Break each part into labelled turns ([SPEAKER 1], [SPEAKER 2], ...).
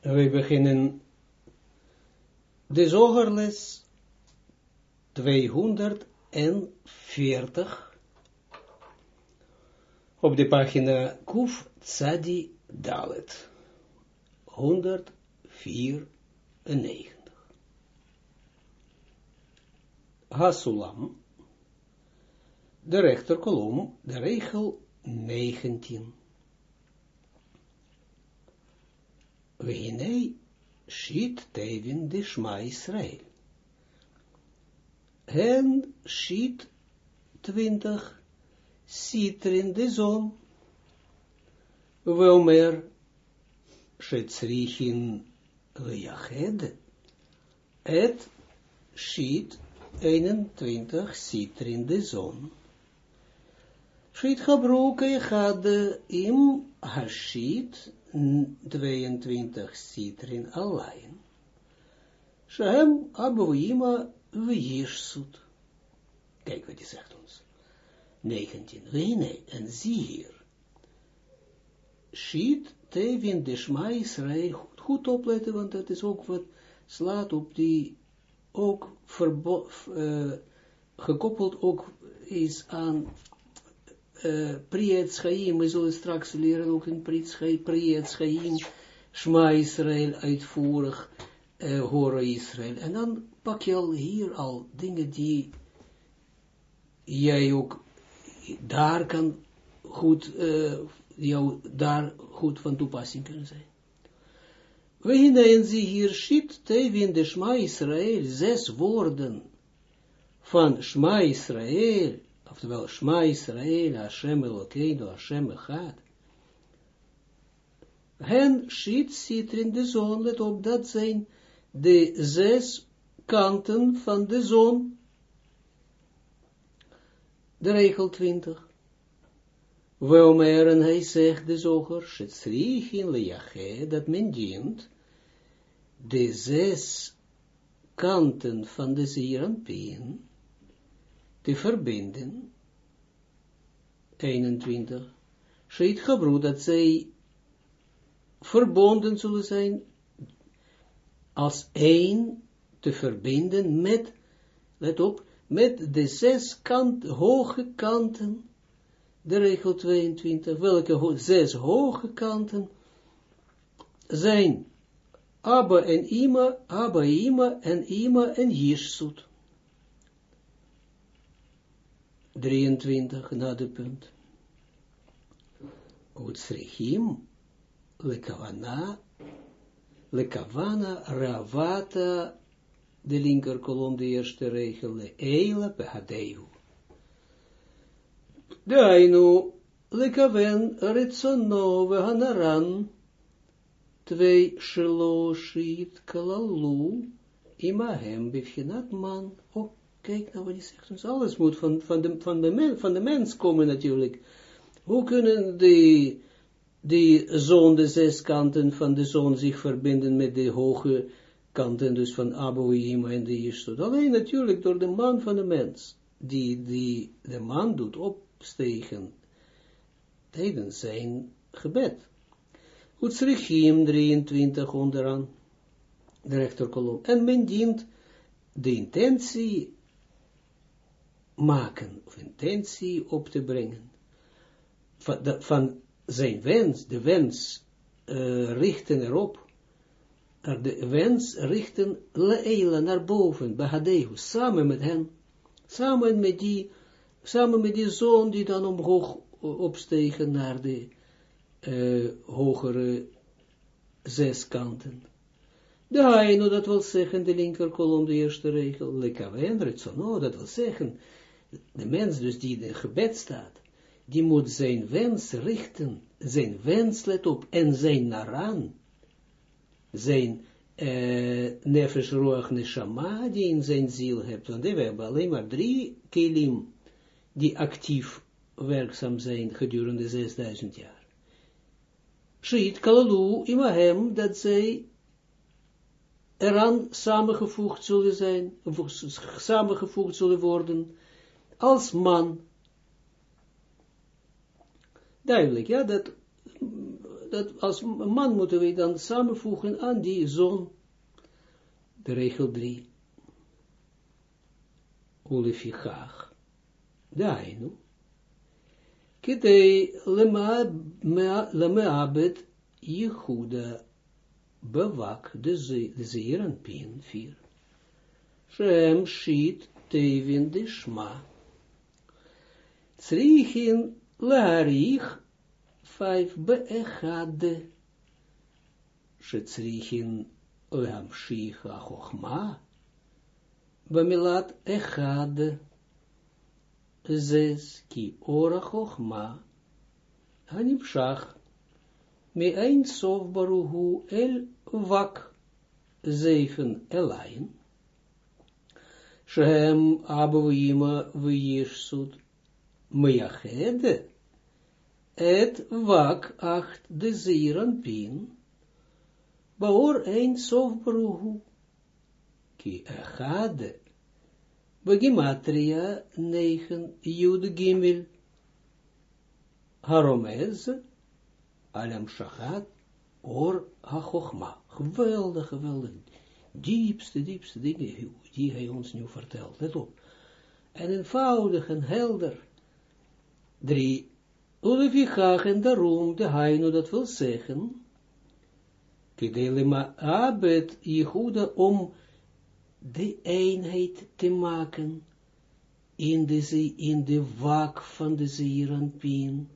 [SPEAKER 1] We beginnen de zogerles 240 op de pagina Kuf Tzadi Dalet 194. Hasulam, de rechterkolom, de regel 19. Wehinei shit tevin de Shma Israël. En shit twintig sitrin de zon. Weomer shetzrichin lejached. Et shit 21 sitrin de zon. Shit gebroken im hashit 22 citrin alleen. Shehem aboima vijishsut. Kijk wat hij zegt ons. 19. Nee, en zie hier. Schiet tevin de Shma. Goed, goed opletten, want dat is ook wat slaat op die, ook verbo, uh, gekoppeld ook is aan uh, Priyat Chaim, we zullen straks leren ook in Priyat Chaim, Shma Israël uitvoerig uh, horen Israël. En dan pak je al hier al dingen die jij ook daar kan goed, uh, jou daar goed van toepassing kunnen zijn. We hinein zie hier shit tevin de Shma Israël, zes woorden van Shma Israël, oftewel Shma Israël, Hashem Elokeinu, Hashem Echad. Hen shit zit in de zon, let op, dat zijn de zes kanten van de zon. De regel 20. Weomer en hij zegt de zoger, Shetzrichin lejache, dat men dient de zes kanten van de Zeranpien te verbinden. 21. Sheit Gabru, dat zij verbonden zullen zijn als één te verbinden met, let op, met de zes kant, hoge kanten, de regel 22, welke zes hoge kanten zijn Abba en Ima, Abba, Ima en Ima en Jirsut. 23 na de punt. Utsrechim, lekavana, lekavana, ravata, de linker kolom, de eerste regel, eila behadeu. Dainu, lekaven, ritzono, vehanaran, twee sheloshit kalalu, imahem, bivchinat man, oh, kijk nou wat hij zegt ons, alles moet van, van, de, van, de de mens komen natuurlijk. Hoe kunnen die, die zon, de zes kanten van de zon zich verbinden met de hoge kanten, dus van Aboïma en de Yeshut. Alleen natuurlijk door de man van de mens, die, die de man doet opstegen tijdens zijn gebed. Utsrichim 23 onderaan, de rechterkolom. En men dient de intentie maken, of intentie op te brengen, van, van zijn wens, de wens uh, richten erop, de wens richten leila naar boven, Bahadehu, samen met hen, samen met die, samen met die zoon die dan omhoog opstegen naar de uh, hogere zes kanten. De dat wil zeggen, de linker kolom, de eerste regel, lekaven, retsono, dat wil zeggen, de mens dus die in gebed staat, die moet zijn wens richten, zijn wens, let op, en zijn naran, zijn uh, nefesh roach neshama, die in zijn ziel hebt, want we hebben alleen maar drie kelim, die actief werkzaam zijn gedurende 6000 jaar. Schiet kalalu imahem, dat zij eraan samengevoegd zullen zijn, samengevoegd zullen worden, als man. Duidelijk, ja, dat dat als man moeten we dan samenvoegen aan die zon. De regel 3. Ulefichach. Dainu. Kidei lemeabed Jehuda bewak de zeeren pin 4. Shem shit tevin de shma. Tsrichin laarich vijf beechade. Shetzrichin lehamshich achochma. Bamilat echade. Zes ki ora chochma. Hanimshach. Me ein sof baruhu el vak. Zeven elain. Shem abouima v'yishsud. Meyachede, et wak acht de zieren pin, baor ein sof bruhu, ki echade, begimatria negen jud gimel, haromez, alam shachat, or ha-chochma. Geweldig, geweldig. Diepste, diepste dingen die hij ons nu vertelt. Let op. En eenvoudig en helder. Drie. Ulevichach en daarom, de heino dat wil zeggen, Kedelema abet Jehuda om de eenheid te maken in de, in de wak van de Zeeranpien.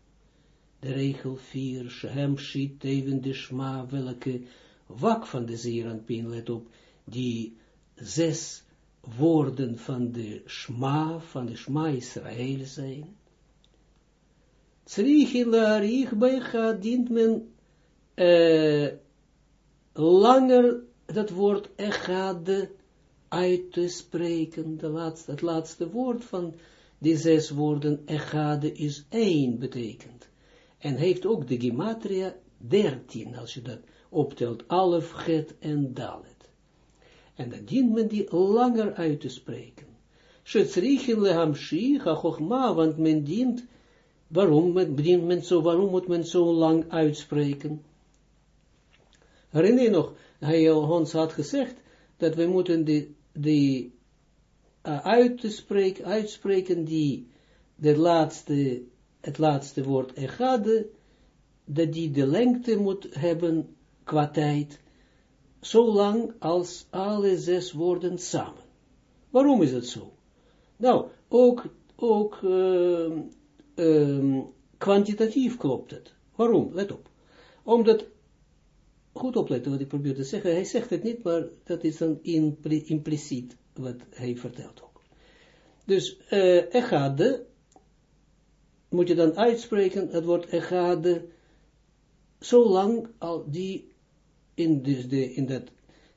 [SPEAKER 1] De regel 4, Shehem schiet even de Shma, welke wak van de Zeeranpien, let op, die zes woorden van de Shma, van de Shma Israël zijn. Tzrichi laarich dient men uh, langer dat woord echade uit te spreken. De laatste, het laatste woord van die zes woorden echade is één betekent. En heeft ook de gematria dertien, als je dat optelt, alef, get en dalet. En dan dient men die langer uit te spreken. Want men dient Waarom bedient men zo, waarom moet men zo lang uitspreken? Herinner je nog, hij ons had gezegd, dat we moeten die, die uh, uitspreken, uitspreken die de laatste, het laatste woord echade, dat die de lengte moet hebben qua tijd, zolang als alle zes woorden samen. Waarom is het zo? Nou, ook, ook uh, um, kwantitatief klopt het. Waarom? Let op. Omdat, goed opletten wat ik probeer te zeggen, hij zegt het niet, maar dat is dan impliciet wat hij vertelt ook. Dus uh, echade, moet je dan uitspreken, het woord echade, zolang al die, in, dus de, in dat,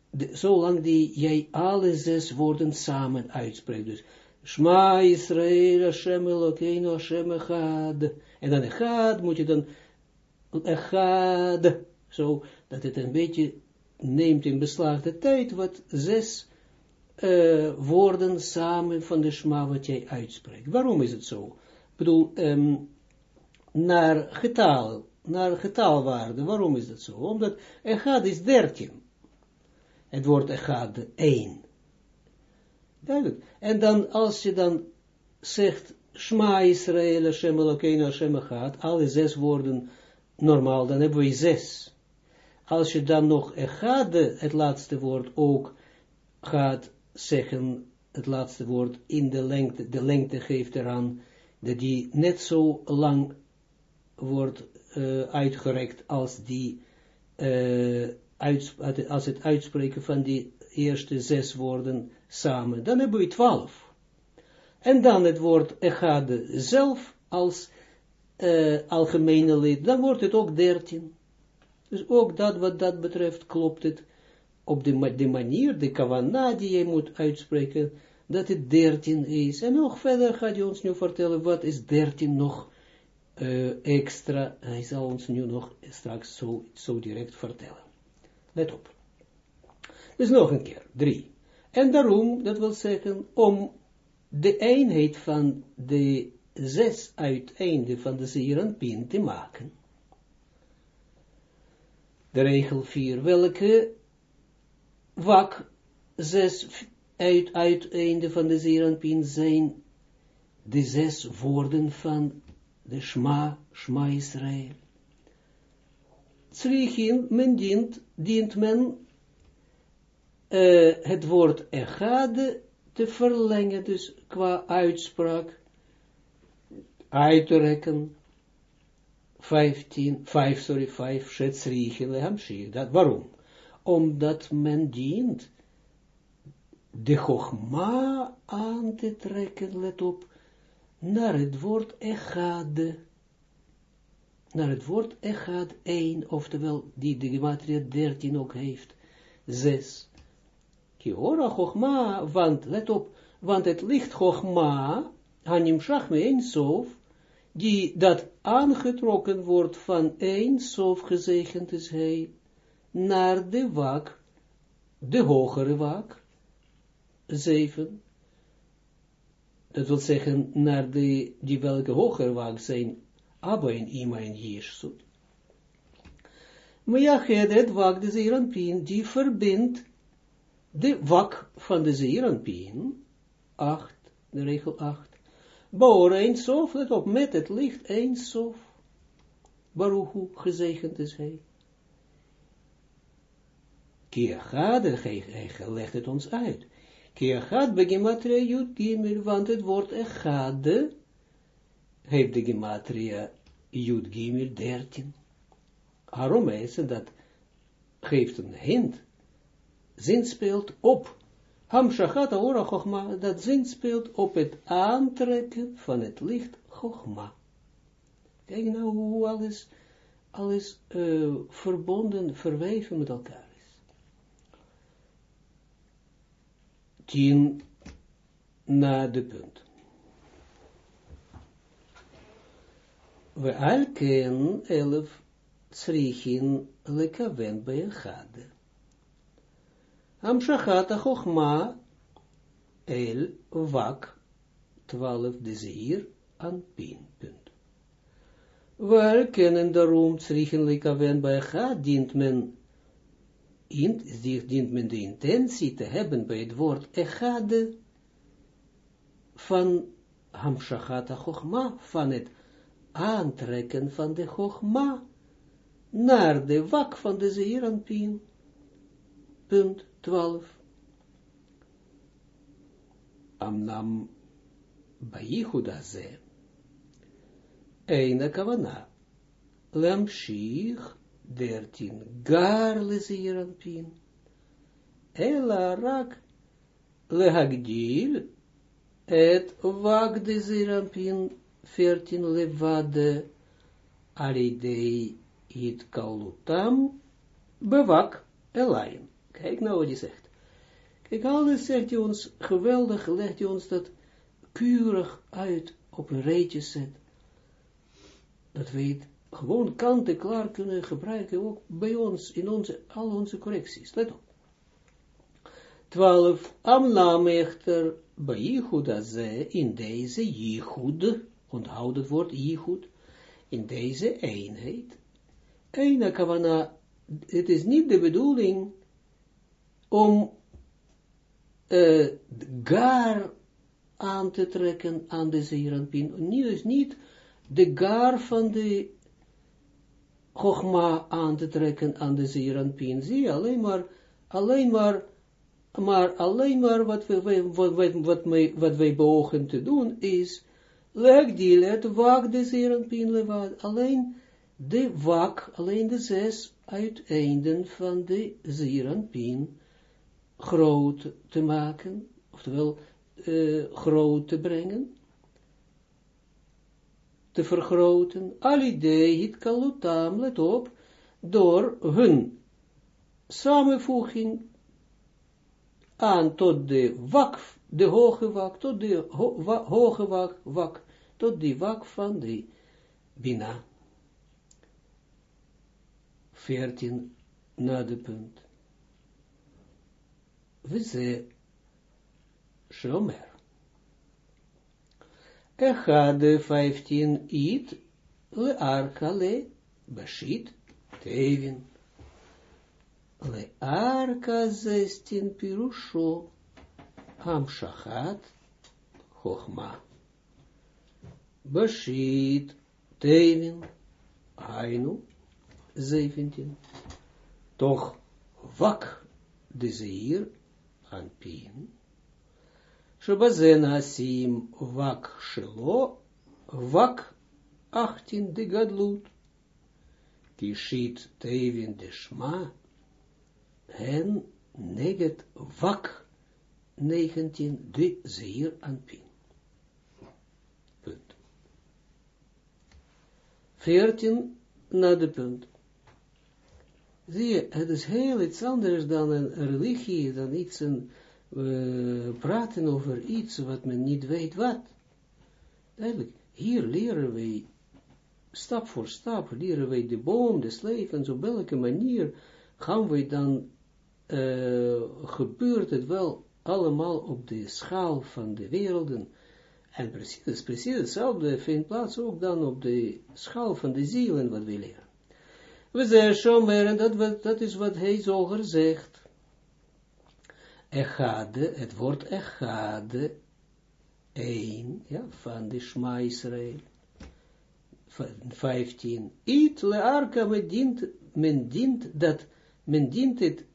[SPEAKER 1] de, zolang die jij alle zes woorden samen uitspreekt. Dus Shma Israël, Hashem Elokeinu, Hashem Echad. En dan Echad moet je dan Echad, zo dat het een beetje neemt in beslag de tijd, wat zes uh, woorden samen van de Shma wat jij uitspreekt. Waarom is het zo? Ik bedoel, um, naar getal, naar getalwaarde, waarom is dat zo? Omdat Echad is dertien. Het woord Echad, één. Duidelijk. En dan, als je dan zegt, Shma Israël, Hashem Elokeinu, Hashem Echad, alle zes woorden normaal, dan hebben we zes. Als je dan nog Echade, het laatste woord, ook gaat zeggen, het laatste woord in de lengte, de lengte geeft eraan, dat die net zo lang wordt uh, uitgerekt als die, uh, als het uitspreken van die eerste zes woorden samen, dan hebben we twaalf. En dan het woord echade zelf als uh, algemene lid, dan wordt het ook dertien. Dus ook dat wat dat betreft klopt het op de, de manier, de kavana die je moet uitspreken, dat het dertien is. En nog verder gaat hij ons nu vertellen, wat is dertien nog uh, extra. Hij zal ons nu nog straks zo, zo direct vertellen. Let op. Dus nog een keer, drie. En daarom, dat wil zeggen, om de eenheid van de zes uiteinden van de pin te maken. de regel 4, welke wak zes uit, uiteinde van de Zeranpin zijn de zes woorden van de Shma, Shma Israël. Tzrichin, men dient, dient men uh, het woord echade te verlengen, dus qua uitspraak, uitrekken, 15, 5, sorry, 5, shetzrichin lehamshir. Dat, waarom? Omdat men dient de chogma aan te trekken, let op, naar het woord echade, naar het woord echad 1, oftewel die de gematria 13 ook heeft, 6. Kiora chogma, want, let op, want het licht chogma, hanim shach me een sof, die dat aangetrokken wordt van een sof gezegend is hij, naar de wak, de hogere wak, 7, dat wil zeggen, naar de, die welke hoger wak zijn, Abba en Ima en Jirsut. Maar ja, het wak de Zeranpien, die verbindt de wak van de Zeranpien, 8, de regel 8, Boor sof, let op, met het licht een sof. Baruchu, gezegend is hij. Kiachad, hij legt het ons uit. Kiachad begimatria jut gimel, want het woord echade heeft de gematria jut gimel 13. Waarom is dat geeft een hint, zin speelt op Hamshachat ora chogma, dat zin speelt op het aantrekken van het licht chogma. Kijk nou hoe alles, alles uh, verbonden, verweven met elkaar is. Tien na de punt. We alken elf tsrichin lekaven bij een gade. Amshachat Chochma El Wak 12 de zeer aan pin. Punt. We kennen daarom tzrichelijk aven bij gaat, dient men, in, dient men de intentie te hebben bij het woord echade van Hamshachat Chochma, van het aantrekken van de Chochma naar de wak van de zeer aan pin. Punt. 12. Amnam Baichuda ze. Eina kavana. Lamshich 13. Gar leziranpin. Ela rak lehagdil et wag de zirampin 14 levade aridei it kalutam bewak elaim. Kijk nou wat hij zegt. Kijk, alles zegt hij ons, geweldig legt hij ons dat keurig uit op een rijtje zet. Dat we het gewoon kant-en-klaar kunnen gebruiken, ook bij ons, in onze, al onze correcties. Let op. 12. Amnam echter, bij Jichud ze in deze Jichud, onthoud het woord Jichud, in deze eenheid. Eina kavana, het is niet de bedoeling om uh, gar aan te trekken aan de zeeranpin. Nu is niet de gar van de Chogma aan te trekken aan de zeeranpin. Zie, alleen maar, alleen maar, maar alleen maar wat, we, wat, wat, wij, wat wij beogen te doen is, leg die let wak de zeeranpin. Alleen de wak, alleen de zes uiteinden van de zeeranpin groot te maken, oftewel uh, groot te brengen, te vergroten, alidee het kalutam, let op, door hun samenvoeging aan tot de wak, de hoge wak, tot de hoge wak, wak, tot die wak van de Bina. 14 na de punt וזה שאומר. אחד 15 it learkale bashit tevin. le arka zestin pirusho, am shachat, chochma. Bashit, tevin, ainu, 17. Toch pien. Shabazen asim wak shelo, wak 18 de gadlut. Kishit tevin de neget wak 19 de zeer. Punt. 14 naar de punt. Zie je, het is heel iets anders dan een religie, dan iets, een, uh, praten over iets wat men niet weet wat. Eigenlijk, hier leren wij, stap voor stap, leren wij de boom des levens, op welke manier gaan wij dan, uh, gebeurt het wel allemaal op de schaal van de werelden, en precies, precies hetzelfde vindt plaats ook dan op de schaal van de zielen wat we leren. We zeggen Shomer, en dat, is wat hij zoger zegt. Echade, het woord Echade, één, ja, van de Shma Israël. 15. It le arka men dient, men dient dat, men dient het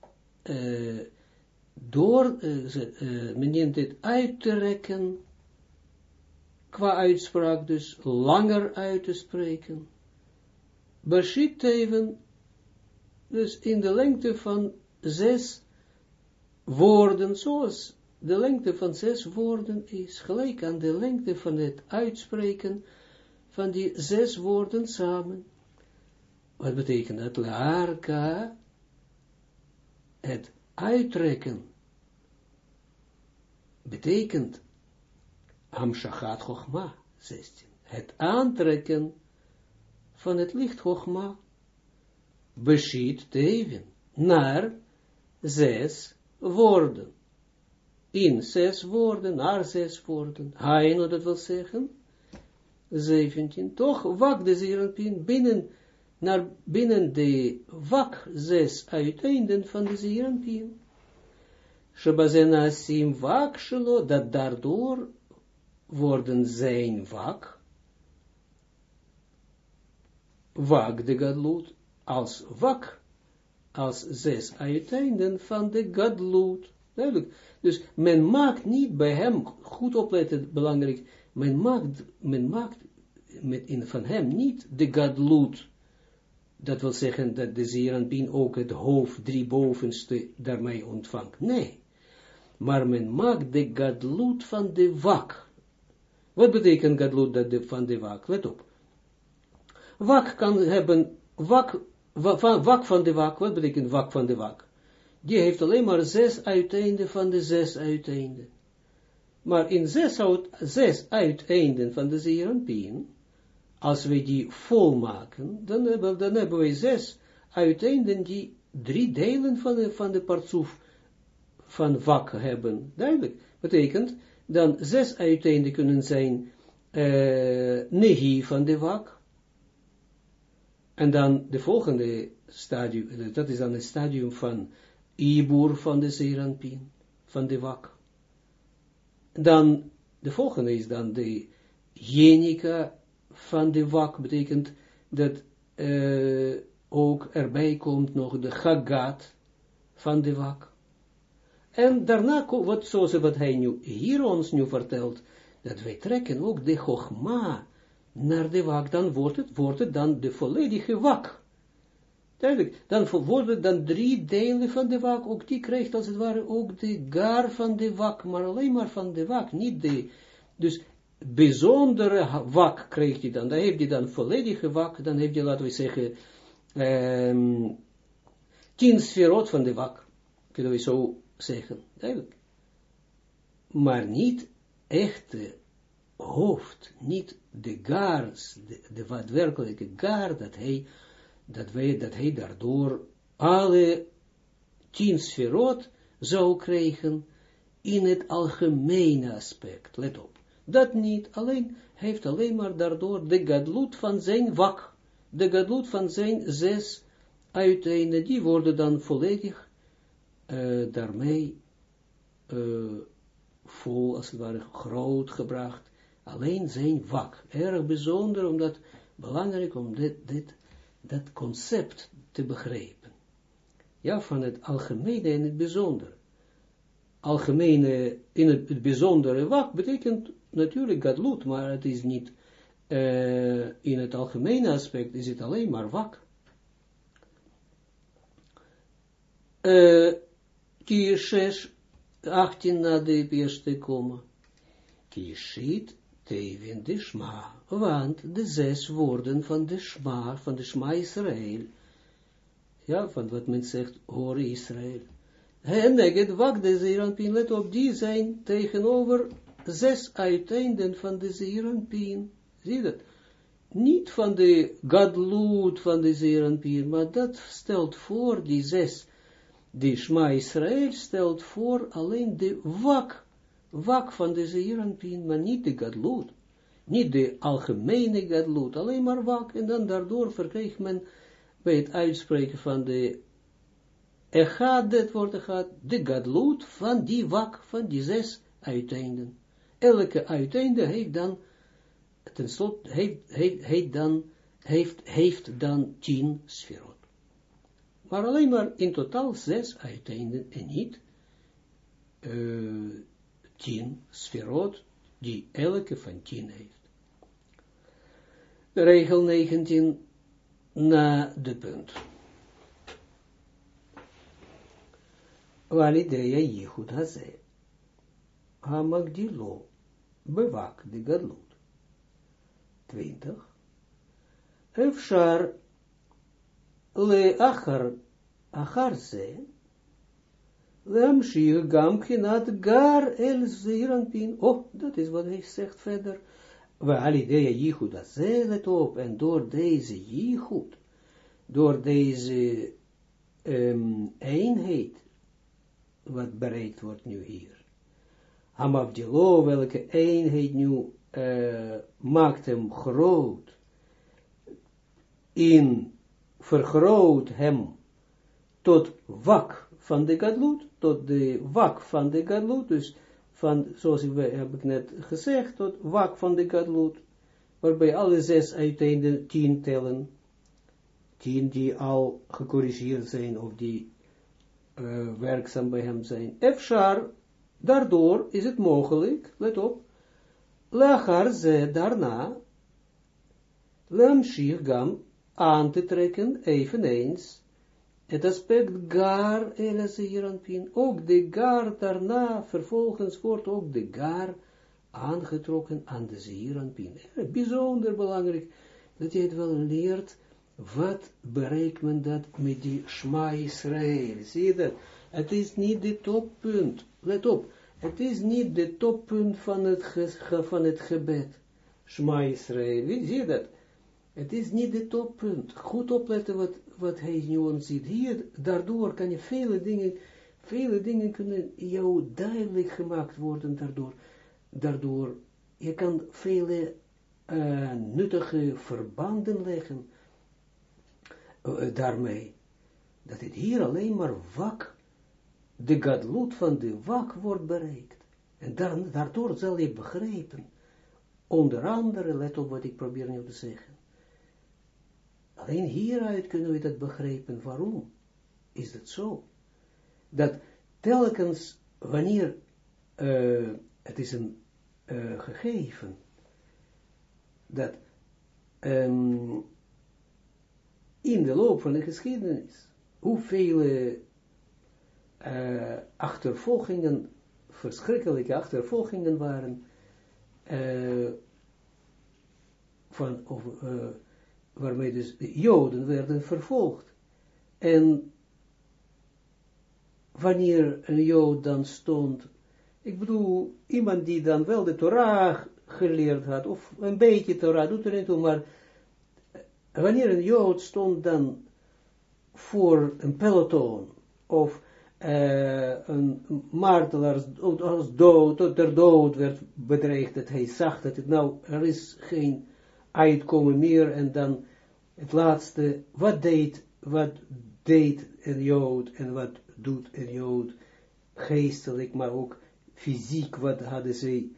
[SPEAKER 1] uh, door, uh, uh, men dient het uit te rekken, qua uitspraak dus, langer uit te spreken, Bashit even, dus in de lengte van zes woorden, zoals de lengte van zes woorden is, gelijk aan de lengte van het uitspreken van die zes woorden samen. Wat betekent dat? Laarka, het uittrekken, betekent Amshachat Chochma, 16. Het aantrekken van het licht Chogma, beschiet even naar zes woorden. In zes woorden, naar zes woorden. Haino, dat wil zeggen, 17. Toch wak de zeeranpien binnen, naar binnen de wak zes uiteinden van de zeeranpien. Shebazena sim wak shelo, dat daardoor worden zijn wak, wak de gadlut, als wak, als zes uiteinden van de gadlut. Duidelijk. Dus men maakt niet bij hem, goed opletten, belangrijk, men maakt, men maakt met in, van hem niet de gadlut. Dat wil zeggen dat de Zeranpien ook het hoofd, drie bovenste, daarmee ontvangt. Nee. Maar men maakt de gadlut van de wak. Wat betekent gadlut dat de, van de wak? Let op. Wak kan hebben, wak, wak van de wak, wat betekent wak van de wak? Die heeft alleen maar zes uiteinden van de zes uiteinden. Maar in zes, uit, zes uiteinden van de zeeranpien, als we die vol maken, dan hebben, dan hebben we zes uiteinden die drie delen van de, van de partsoef van wak hebben. Duidelijk. Betekent, dan zes uiteinden kunnen zijn uh, nehi van de wak, en dan de volgende stadium, dat is dan het stadium van Ibur van de Zeranpien, van de Wak. Dan, de volgende is dan de Jenica van de Wak, betekent dat uh, ook erbij komt nog de Chagat van de Wak. En daarna, wat, zoals wat hij nu, hier ons nu vertelt, dat wij trekken ook de Chogma naar de wak, dan wordt het, wordt het dan de volledige wak. Duidelijk, dan worden dan drie delen van de wak, ook die krijgt als het ware ook de gar van de wak, maar alleen maar van de wak, niet de, dus bijzondere wak krijgt hij dan, dan heeft hij dan volledige wak, dan heeft hij, laten we zeggen, um, tien sferot van de wak, kunnen we zo zeggen, duidelijk. Maar niet echte hoofd, niet de gaars, de, de daadwerkelijke gaar, dat hij, dat, wij, dat hij daardoor alle tien sferot zou krijgen in het algemene aspect, let op. Dat niet, alleen, heeft alleen maar daardoor de gadlut van zijn wak, de gadlut van zijn zes uiteinden, die worden dan volledig uh, daarmee uh, vol, als het ware, groot gebracht. Alleen zijn wak. Erg bijzonder, omdat belangrijk om dit, dit, dat concept te begrijpen. Ja, van het algemene en het bijzondere. Algemene in het, bijzondere wak betekent natuurlijk gadlut, maar het is niet, uh, in het algemene aspect is het alleen maar wak. Kier 6, 18 na de eerste komma. Kieshit Tevin de Shma, want de zes woorden van de Shma, van de Shma Israël, ja, van wat men zegt, hoor Israël. En neget wak de Zeranpin, let op, die zijn tegenover zes uiteinden van de Zeranpin. Zie dat? Niet van de Gadloed van de Zeranpin, maar dat stelt voor die zes de Shma Israël stelt voor alleen de wak, wak van de Zeeranpien, maar niet de gadloed, niet de algemene gadloed, alleen maar wak, en dan daardoor verkrijgt men bij het uitspreken van de echad, dit wordt echad, de gadloed van die wak, van die zes uiteinden. Elke uiteinde heeft dan, tenslotte, heeft, heeft, heeft dan, heeft, heeft dan tien sferot. Maar alleen maar in totaal zes uiteinden en niet uh, tien sferot, die elke van tien heeft. Regel 19 na de punt. Walidea Yichud Haze. Hamagdilo. Bewak de gadlut. 20. Efshar le achar ze, lamshir gam kinat gar el zeeranpin. Oh, dat is wat hij zegt verder. We alidea yichud ze let op, en door deze yichud, door deze um, eenheid, wat bereikt wordt nu hier. Hamavdilo, welke eenheid nu uh, maakt hem groot in vergroot hem tot wak van de gadlut, tot de wak van de gadlut, dus van, zoals ik heb ik net gezegd, tot wak van de gadlut, waarbij alle zes uiteinden tien tellen, tien die al gecorrigeerd zijn, of die uh, werkzaam bij hem zijn. Efshar, daardoor is het mogelijk, let op, lachar ze daarna, lamshir gam aan te trekken, eveneens, het aspect gar pin, ook de gar daarna, vervolgens wordt ook de gar aangetrokken aan de zeeranpin. Bijzonder belangrijk, dat je het wel leert, wat bereikt men dat met die Shma Israël, zie je dat? Het is niet de toppunt, let op, het is niet de toppunt van het, van het gebed, Shma Israël, zie je dat? Het is niet het toppunt. Goed opletten wat, hij nu ons ziet. Hier, daardoor kan je vele dingen, vele dingen kunnen jou duidelijk gemaakt worden daardoor. Daardoor, je kan vele uh, nuttige verbanden leggen uh, daarmee. Dat het hier alleen maar wak, de gadloed van de wak wordt bereikt. En daar, daardoor zal je begrijpen. Onder andere, let op wat ik probeer nu te zeggen Alleen hieruit kunnen we dat begrijpen. Waarom is het zo? Dat telkens wanneer uh, het is een uh, gegeven dat um, in de loop van de geschiedenis hoeveel uh, achtervolgingen, verschrikkelijke achtervolgingen waren van over, waarmee dus de Joden werden vervolgd. En wanneer een Jood dan stond, ik bedoel, iemand die dan wel de Torah geleerd had, of een beetje Torah, doet er niet toe, maar wanneer een Jood stond dan voor een peloton, of uh, een martelaar als dood, tot er dood werd bedreigd, dat hij zag dat het nou, er is geen uitkomen meer, en dan het laatste, wat deed wat deed een Jood en wat doet een Jood, geestelijk, maar ook fysiek, wat hadden zij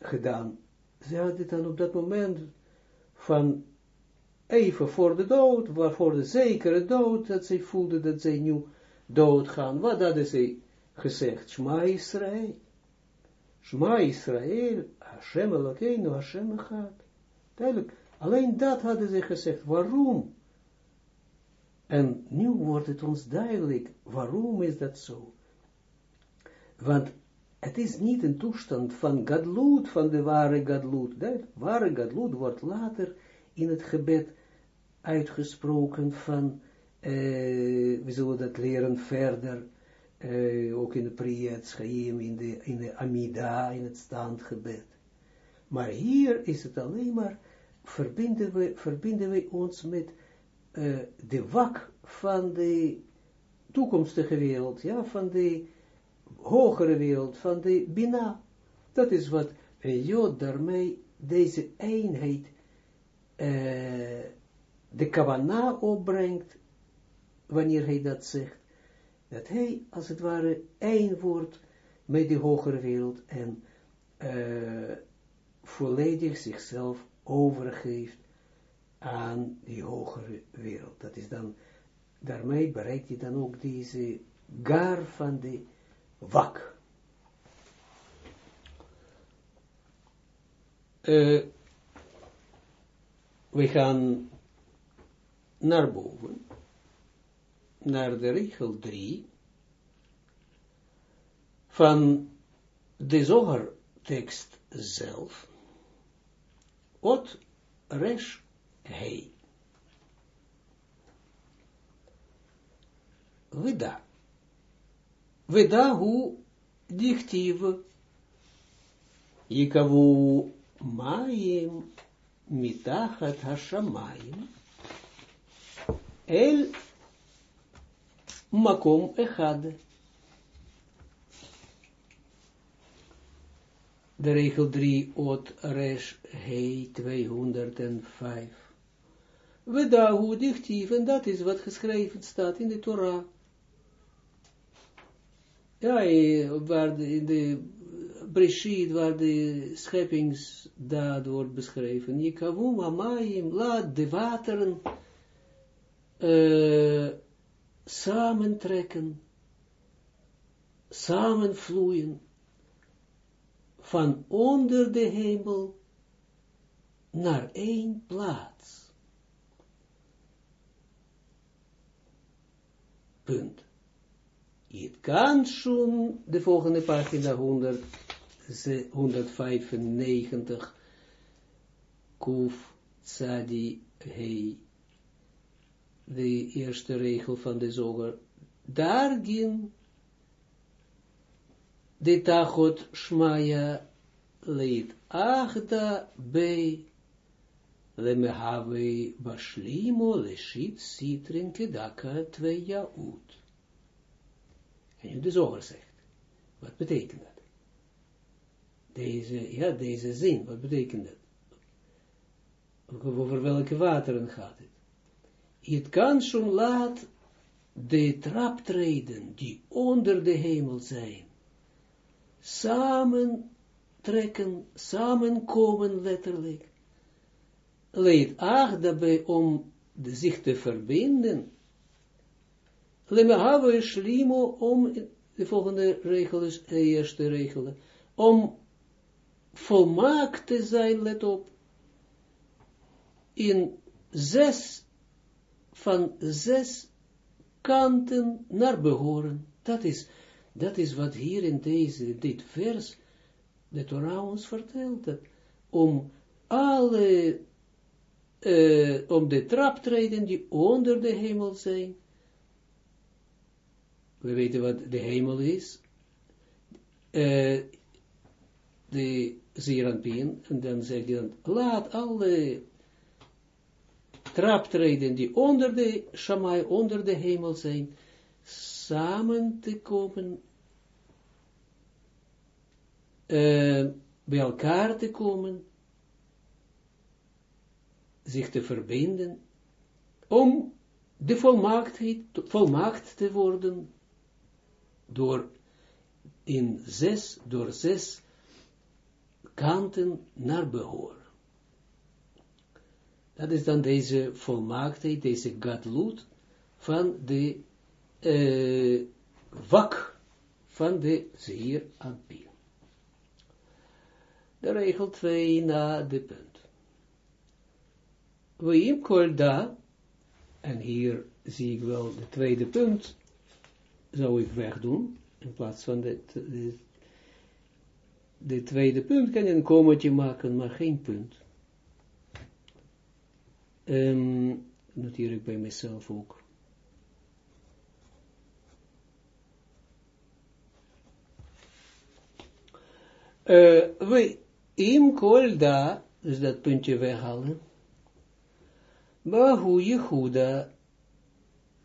[SPEAKER 1] gedaan. Ze hadden dan op dat moment van even voor de dood, voor de zekere dood, dat zij voelden dat zij nu doodgaan. Wat hadden zij gezegd? Shma Israël. Shma Israël, Hashem Elokeinu, Hashem Echad. Duidelijk, alleen dat hadden ze gezegd. Waarom? En nu wordt het ons duidelijk, waarom is dat zo? Want het is niet een toestand van gadloed, van de ware gadloed. De ware gadloed wordt later in het gebed uitgesproken van, uh, we zullen dat leren verder, uh, ook in de Priyat in de, in de Amida, in het standgebed. Maar hier is het alleen maar, verbinden we, verbinden we ons met uh, de wak van de toekomstige wereld, ja, van de hogere wereld, van de Bina. Dat is wat een Jood daarmee deze eenheid uh, de kavana opbrengt, wanneer hij dat zegt, dat hij als het ware één wordt met de hogere wereld en uh, volledig zichzelf overgeeft aan die hogere wereld. Dat is dan, daarmee bereikt hij dan ook deze gar van de wak. Uh, we gaan naar boven, naar de regel 3 van de zogertekst zelf, ot resh hei. Veda. Veda hu dichtive ikavu mayim mitachat hashamayim El makom echad. De regel 3 ot resh hei 205. We dahu dichtief, en dat is wat geschreven staat in de Torah. Ja, waar de, in de Breshit, waar de scheppingsdaad wordt beschreven. Yikavum amayim, laat de wateren uh, samentrekken, samenvloeien, van onder de hemel naar één plaats. Punt. Het kan schon, de volgende pagina 100, 195, Kuf Tzadi Hei de eerste regel van de zoger, daar ging de tachot shmaya leid achda bei bashlimo leshit sitrin kedaka twee jaut. En de zoger zegt, wat betekent dat? Deze, ja, deze zin, wat betekent dat? Over welke wateren gaat het? het kan schon laat de traptreden die onder de hemel zijn, samen trekken, samenkomen letterlijk. Leed ach daarbij om de, zich te verbinden. Lemehave limo om, de volgende regel is de eerste regel, om volmaakt te zijn, let op, in zes van zes kanten naar behoren. Dat is, dat is wat hier in deze, dit vers, de Torah ons vertelt, dat om alle, uh, om de traptreden die onder de hemel zijn, we weten wat de hemel is, uh, de Zeranpien, en dan zegt hij dan, laat alle traptreden die onder de shamai, onder de hemel zijn, samen te komen, uh, bij elkaar te komen, zich te verbinden, om de volmaaktheid, volmaakt te worden, door in zes, door zes kanten naar behoren. Dat is dan deze volmaaktheid, deze gadlut van de uh, wak van de zeer aanpien. De regel 2 na de punt. We kol da, en hier zie ik wel de tweede punt, zou ik wegdoen, in plaats van de, de, de tweede punt kan je een kometje maken, maar geen punt. Um, noteer ik bij mezelf ook. Uh, we im kol da, dus dat puntje weghalen. Bahu Jehuda,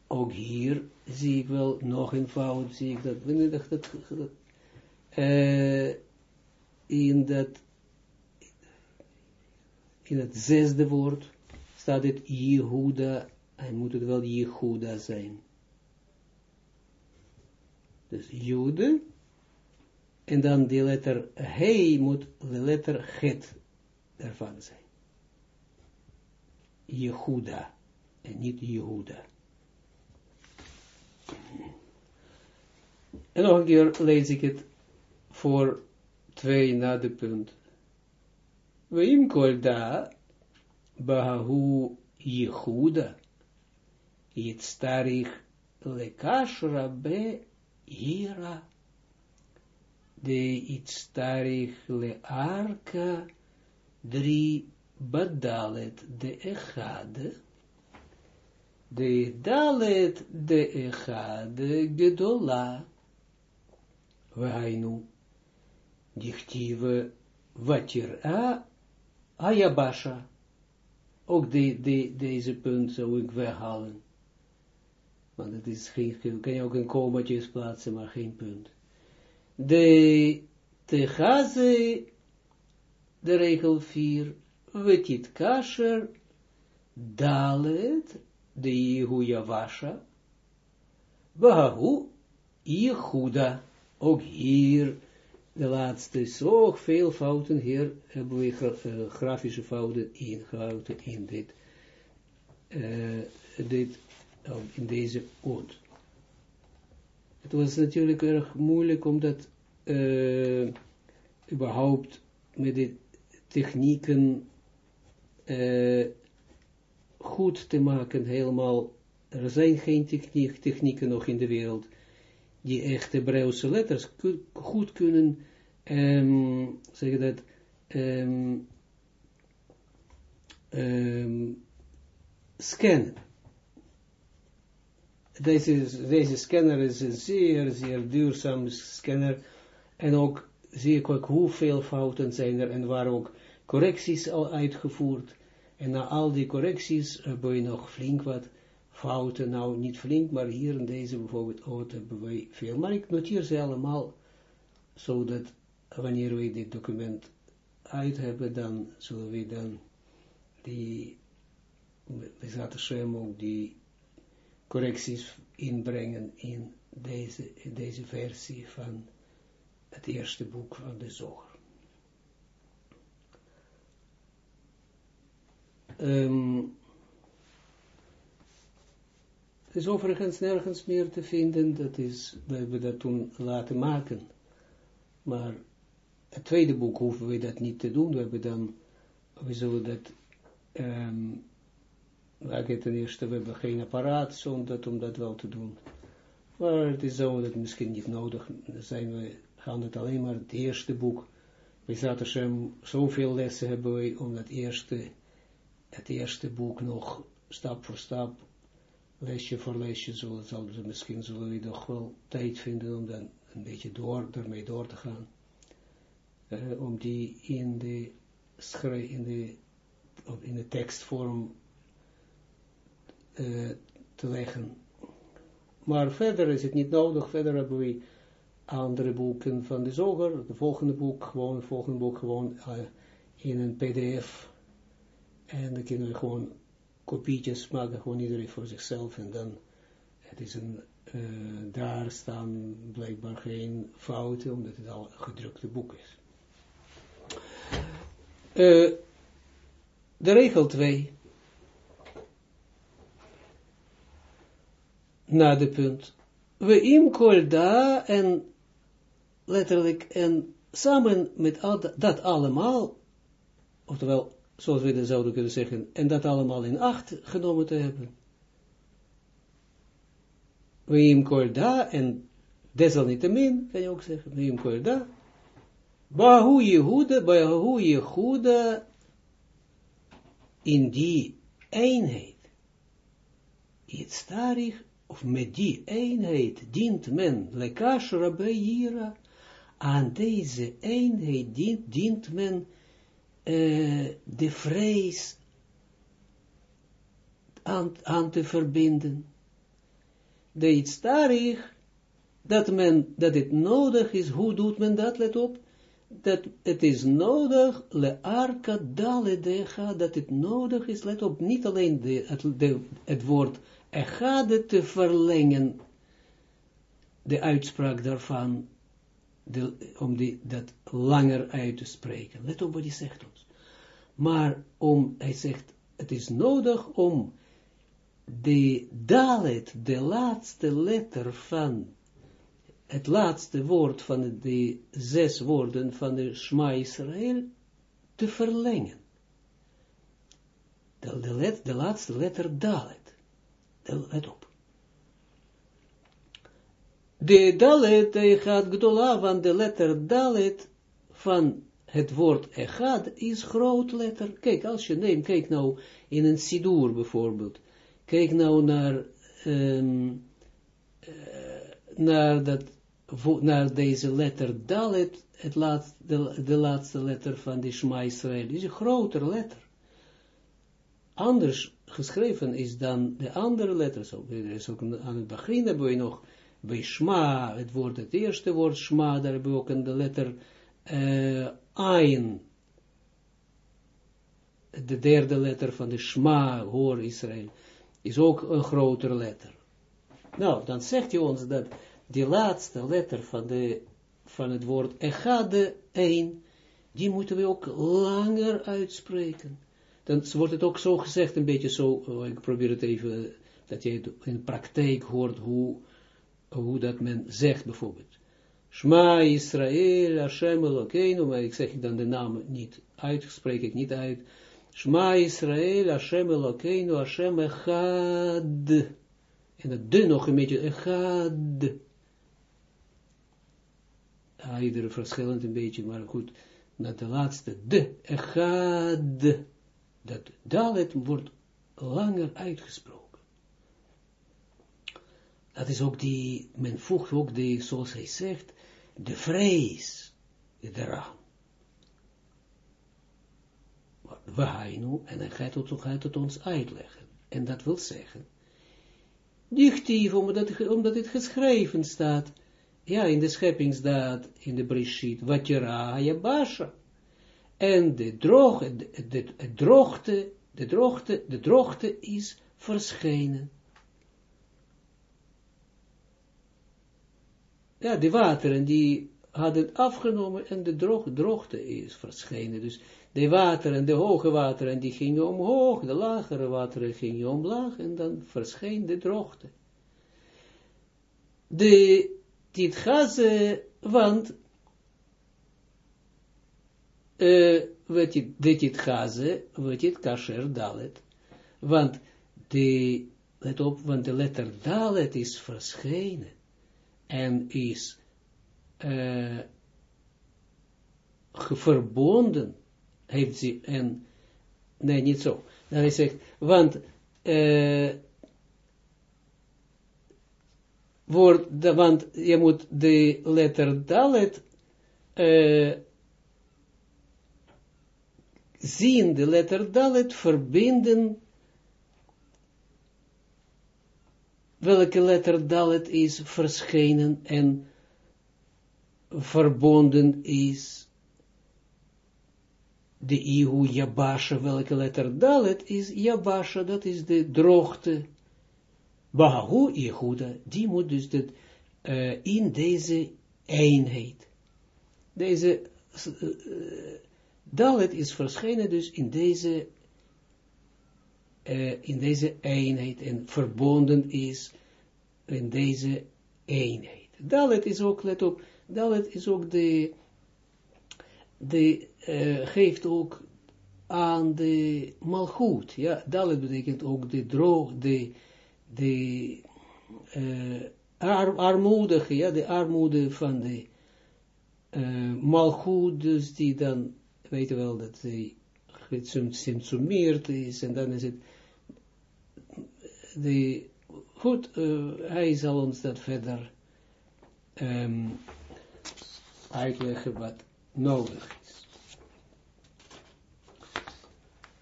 [SPEAKER 1] ook hier zie ik wel nog een fout, zie ik dat, wanneer dat, dat uh, in dat, in het zesde woord, staat het Jehuda, hij moet het wel Jehuda zijn. Dus Jude, en dan die letter He moet de letter Het ervan zijn. Jehuda, en niet Jehuda. En nog een keer lees ik het voor twee na de punt. Weim bahu Jehuda, Yitztarich lekashra be ira de itztarich le arka, drie badalet de echade, de dalet de echade gedola, wainu, dichtive watira ayabasha. Ook de, de, deze punt zou ik weghalen. Want het is geen, kan je ook een komaatjes plaatsen, maar geen punt de techaze, de regel 4, wetit kasher, dalet, de Jehu Yavasha, Bahu, Jehuda, ook hier, de laatste, zo veel fouten, hier hebben we uh, grafische fouten ingehouden in dit, uh, dit, uh, in deze oud. Het was natuurlijk erg moeilijk om dat uh, überhaupt met de technieken uh, goed te maken, helemaal. Er zijn geen techniek, technieken nog in de wereld die echt Hebreeuwse letters goed kunnen, um, zeg dat, um, um, scannen deze, deze scanner is een zeer, zeer duurzaam scanner. En ook zie ik ook hoeveel fouten zijn er en waar ook correcties al uitgevoerd. En na al die correcties hebben we nog flink wat fouten. Nou, niet flink, maar hier in deze bijvoorbeeld ooit hebben we veel. Maar ik noteer ze allemaal, zodat wanneer we dit document uit hebben, dan zullen we dan die, we zaten ook die correcties inbrengen in deze, deze versie van het eerste boek van de Zoger. Um, het is overigens nergens meer te vinden, dat is, we hebben dat toen laten maken. Maar het tweede boek hoeven we dat niet te doen, we hebben dan, we zullen dat um, ten eerste, we hebben geen apparaat zonder om dat wel te doen. Maar het is zo dat misschien niet nodig zijn we, gaan het alleen maar het eerste boek. We zaten Hashem, zoveel lessen hebben we om het eerste, het eerste boek nog stap voor stap, lesje voor lesje, zullen, zullen, misschien zullen we nog wel tijd vinden om dan een beetje door, ermee door te gaan. Uh, om die in de, in de, in de tekstvorm uh, te leggen. Maar verder is het niet nodig, verder hebben we andere boeken van de zoger, de volgende boek, gewoon, volgende boek gewoon uh, in een pdf. En dan kunnen we gewoon kopietjes maken, gewoon iedereen voor zichzelf, en dan, het is een, uh, daar staan blijkbaar geen fouten, omdat het al een gedrukte boek is. Uh, de regel 2. Na de punt. We im kolda en letterlijk en samen met dat allemaal, oftewel, zoals we dat zouden kunnen zeggen, en dat allemaal in acht genomen te hebben. We im kolda en desalniettemin, kan je ook zeggen, we im kolda, Bahu Yehuda, Bahu Yehuda, in die eenheid, Yitztarich, of met die eenheid dient men, lekash rabbe Yira, aan deze eenheid dient, dient men uh, de vrees aan, te verbinden. De Yitztarich, dat men, dat het nodig is, hoe doet men dat, let op, dat het is nodig, le arka dale dat het nodig is, let op, niet alleen de, het, de, het woord echade te verlengen, de uitspraak daarvan, om die, dat langer uit te spreken. Let op wat hij zegt ons. Maar om, hij zegt, het is nodig om de dalet, de laatste letter van het laatste woord van de zes woorden van de Shema Israël te verlengen. De, de, laatste letter Dalet. Let op. De Dalet gaat gdola, van de letter Dalet van het woord Echad is groot letter. Kijk, als je neemt, kijk nou in een Sidur bijvoorbeeld. Kijk nou naar, um, uh, naar dat naar deze letter Dalet, het laatste, de, laatste letter van de Shema Israël, is een grotere letter. Anders geschreven is dan de andere letters. Er is ook aan het begin hebben we nog bij Shema, het woord, het eerste woord Shema, daar hebben we ook een de letter uh, Ein, de derde letter van de Shema, hoor Israël, is ook een grotere letter. Nou, dan zegt hij ons dat die laatste letter van, de, van het woord echade, een, die moeten we ook langer uitspreken. Dan wordt het ook zo gezegd, een beetje zo, oh, ik probeer het even, dat je het in praktijk hoort, hoe, hoe dat men zegt bijvoorbeeld. Shma Israël, Hashem Elokeinu, maar ik zeg dan de naam niet uit, spreek ik niet uit. Shma Israël, Hashem Elokeinu, Hashem Echad. En dat de nog een beetje, Echad iedere verschillend een beetje, maar goed, naar de laatste, de, echad, dat dalet wordt langer uitgesproken. Dat is ook die, men voegt ook die, zoals hij zegt, de vrees eraan. We nu, en hij gaat het, gaat het ons uitleggen. En dat wil zeggen, dichtief, omdat, omdat het geschreven staat, ja, in de scheppingsdaad, in de Brishit, Vatira Hayabasha. En de, droog, de, de, droogte, de, droogte, de droogte is verschenen. Ja, de wateren die hadden afgenomen en de droog, droogte is verschenen. Dus de wateren, de hoge wateren, die gingen omhoog, de lagere wateren gingen omlaag en dan verscheen de droogte. De dit gaze, want uh, wat dit gaze, wat dit kasher dalet, want de, let op, want de letter dalet is verschenen en is uh, verbonden, heeft ze, en, nee, niet zo, dan hij zegt, want, uh, woord, de, want je moet de letter dalet uh, zien, de letter dalet verbinden, welke letter dalet is verschenen en verbonden is de Ihu Yabasha, welke letter Dalet is Yabasha, dat is de droogte. Bahu Yehuda, die moet dus dat, uh, in deze eenheid. Deze uh, Dalet is verschenen dus in deze, uh, in deze eenheid en verbonden is in deze eenheid. Dalet is ook, let op, Dalet is ook de, de uh, geeft ook aan de malgoed, ja, Dalet betekent ook de droog, de, de uh, ar, armoedige, ja, de armoede van de uh, malgoed, dus die dan, weet je wel, dat hij gesummeerd is, en dan is het, de, goed, uh, hij zal ons dat verder um, uitleggen wat nodig is.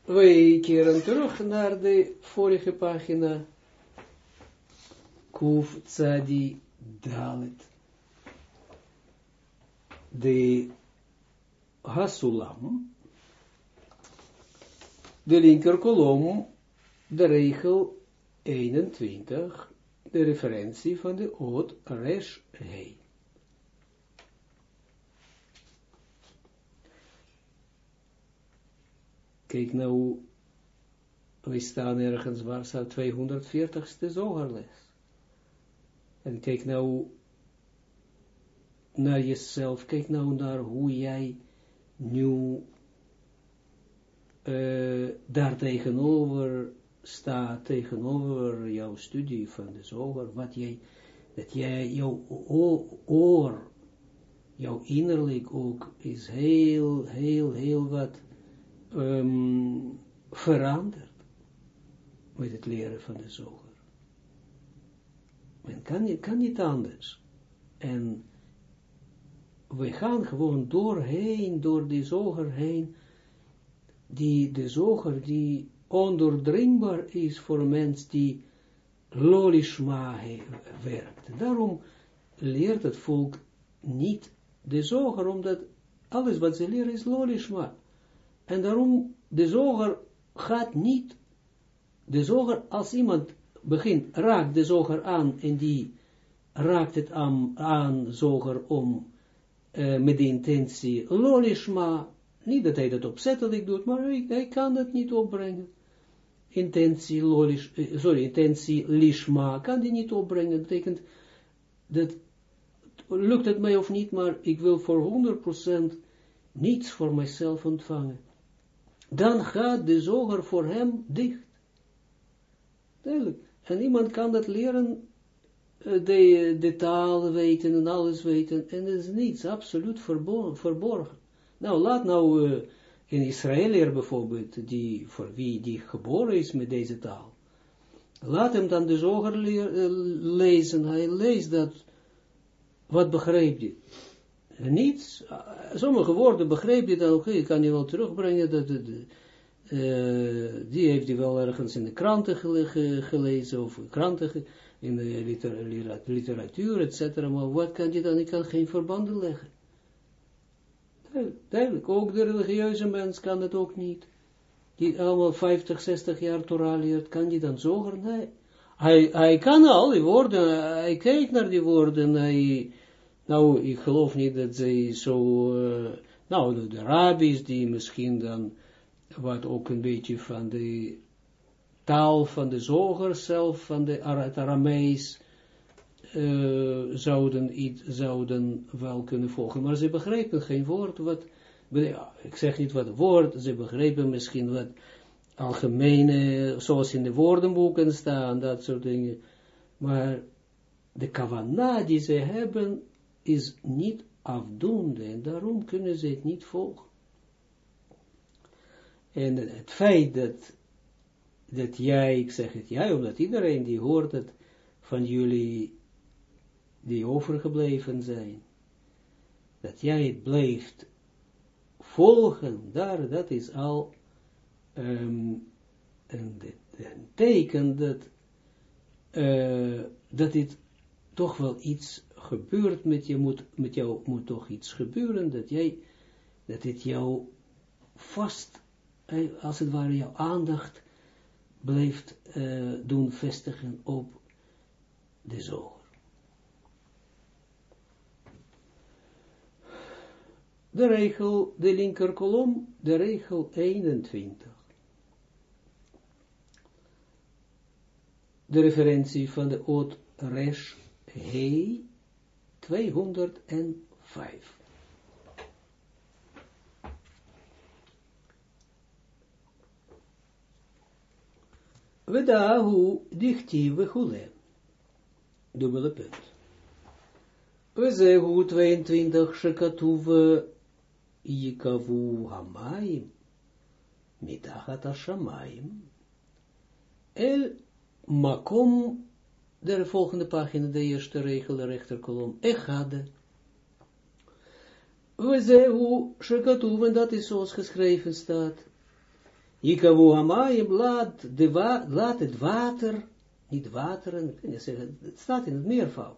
[SPEAKER 1] Wij keren terug naar de vorige pagina, Kuf Tzadi Dalet. De Hasulam, de linker kolom, de regel 21, de referentie van de oot Resh Hei. Kijk nou, we staan ergens waar staat 240ste zogerles. En kijk nou naar jezelf, kijk nou naar hoe jij nu uh, daar tegenover staat, tegenover jouw studie van de zoger, wat jij, dat jij, jouw oor, jouw innerlijk ook, is heel, heel, heel wat um, veranderd met het leren van de zoger. Men kan kan niet anders. En we gaan gewoon doorheen, door die zoger heen, die, de zoger die ondoordringbaar is voor een mens die lolishma werkt. Daarom leert het volk niet de zoger, omdat alles wat ze leren is lolishma. En daarom, de zoger gaat niet, de zoger, als iemand begint, raakt de zoger aan, en die raakt het aan, zoger om, uh, met de intentie, lolishma, niet dat hij dat opzettelijk doet, maar hij, kan dat niet opbrengen. Intentie, uh, sorry, intentie, lishma, kan die niet opbrengen, dat betekent, dat, lukt het mij of niet, maar ik wil voor 100% niets voor mijzelf ontvangen dan gaat de zoger voor hem dicht. Duidelijk. En iemand kan dat leren, eh, de, de taal weten en alles weten, en is niets absoluut verborgen. Nou, laat nou uh, een Israëliër bijvoorbeeld, die, voor wie die geboren is met deze taal, laat hem dan de zoger leer, uh, lezen, hij leest dat, wat begrijpt hij? niets, sommige woorden begreep je dan, oké, okay, kan je wel terugbrengen, dat, uh, die heeft hij wel ergens in de kranten gelezen, of kranten, in de liter, literatuur, et cetera, maar wat kan je dan, ik kan geen verbanden leggen. Duidelijk, ook de religieuze mens kan het ook niet. Die allemaal 50, 60 jaar Torah leert, kan die dan zoger? Nee. Hij, hij kan al die woorden, hij kijkt naar die woorden, nou, ik geloof niet dat zij zo, uh, nou, de rabbis die misschien dan, wat ook een beetje van de taal van de zoger zelf, van de, Aramees, uh, zouden, iets, zouden wel kunnen volgen. Maar ze begrijpen geen woord, wat, ik zeg niet wat woord, ze begrijpen misschien wat algemene, zoals in de woordenboeken staan, dat soort dingen. Maar de kavana die ze hebben, is niet afdoende en daarom kunnen ze het niet volgen. En het feit dat, dat jij, ik zeg het jij, omdat iedereen die hoort het van jullie die overgebleven zijn, dat jij het blijft volgen, daar, dat is al um, een, teken dat, uh, dat dit toch wel iets gebeurt met je, moet, met jou moet toch iets gebeuren, dat jij, dat het jou vast, eh, als het ware, jouw aandacht blijft uh, doen vestigen op de zoger. De regel, de linker kolom, de regel 21. De referentie van de oot resh he 205. Vedahu dichtief vechule. Dubbele punt. We zehu 22 shekatuve yikavu hamayim mitachat hashamayim el makom de volgende pagina, de eerste regel, de rechterkolom, echade. We zehu shekatuve, en dat is zoals geschreven staat. Ikavu hamayim, laat, de laat het water, niet wateren, zeggen, het staat in het meervoud.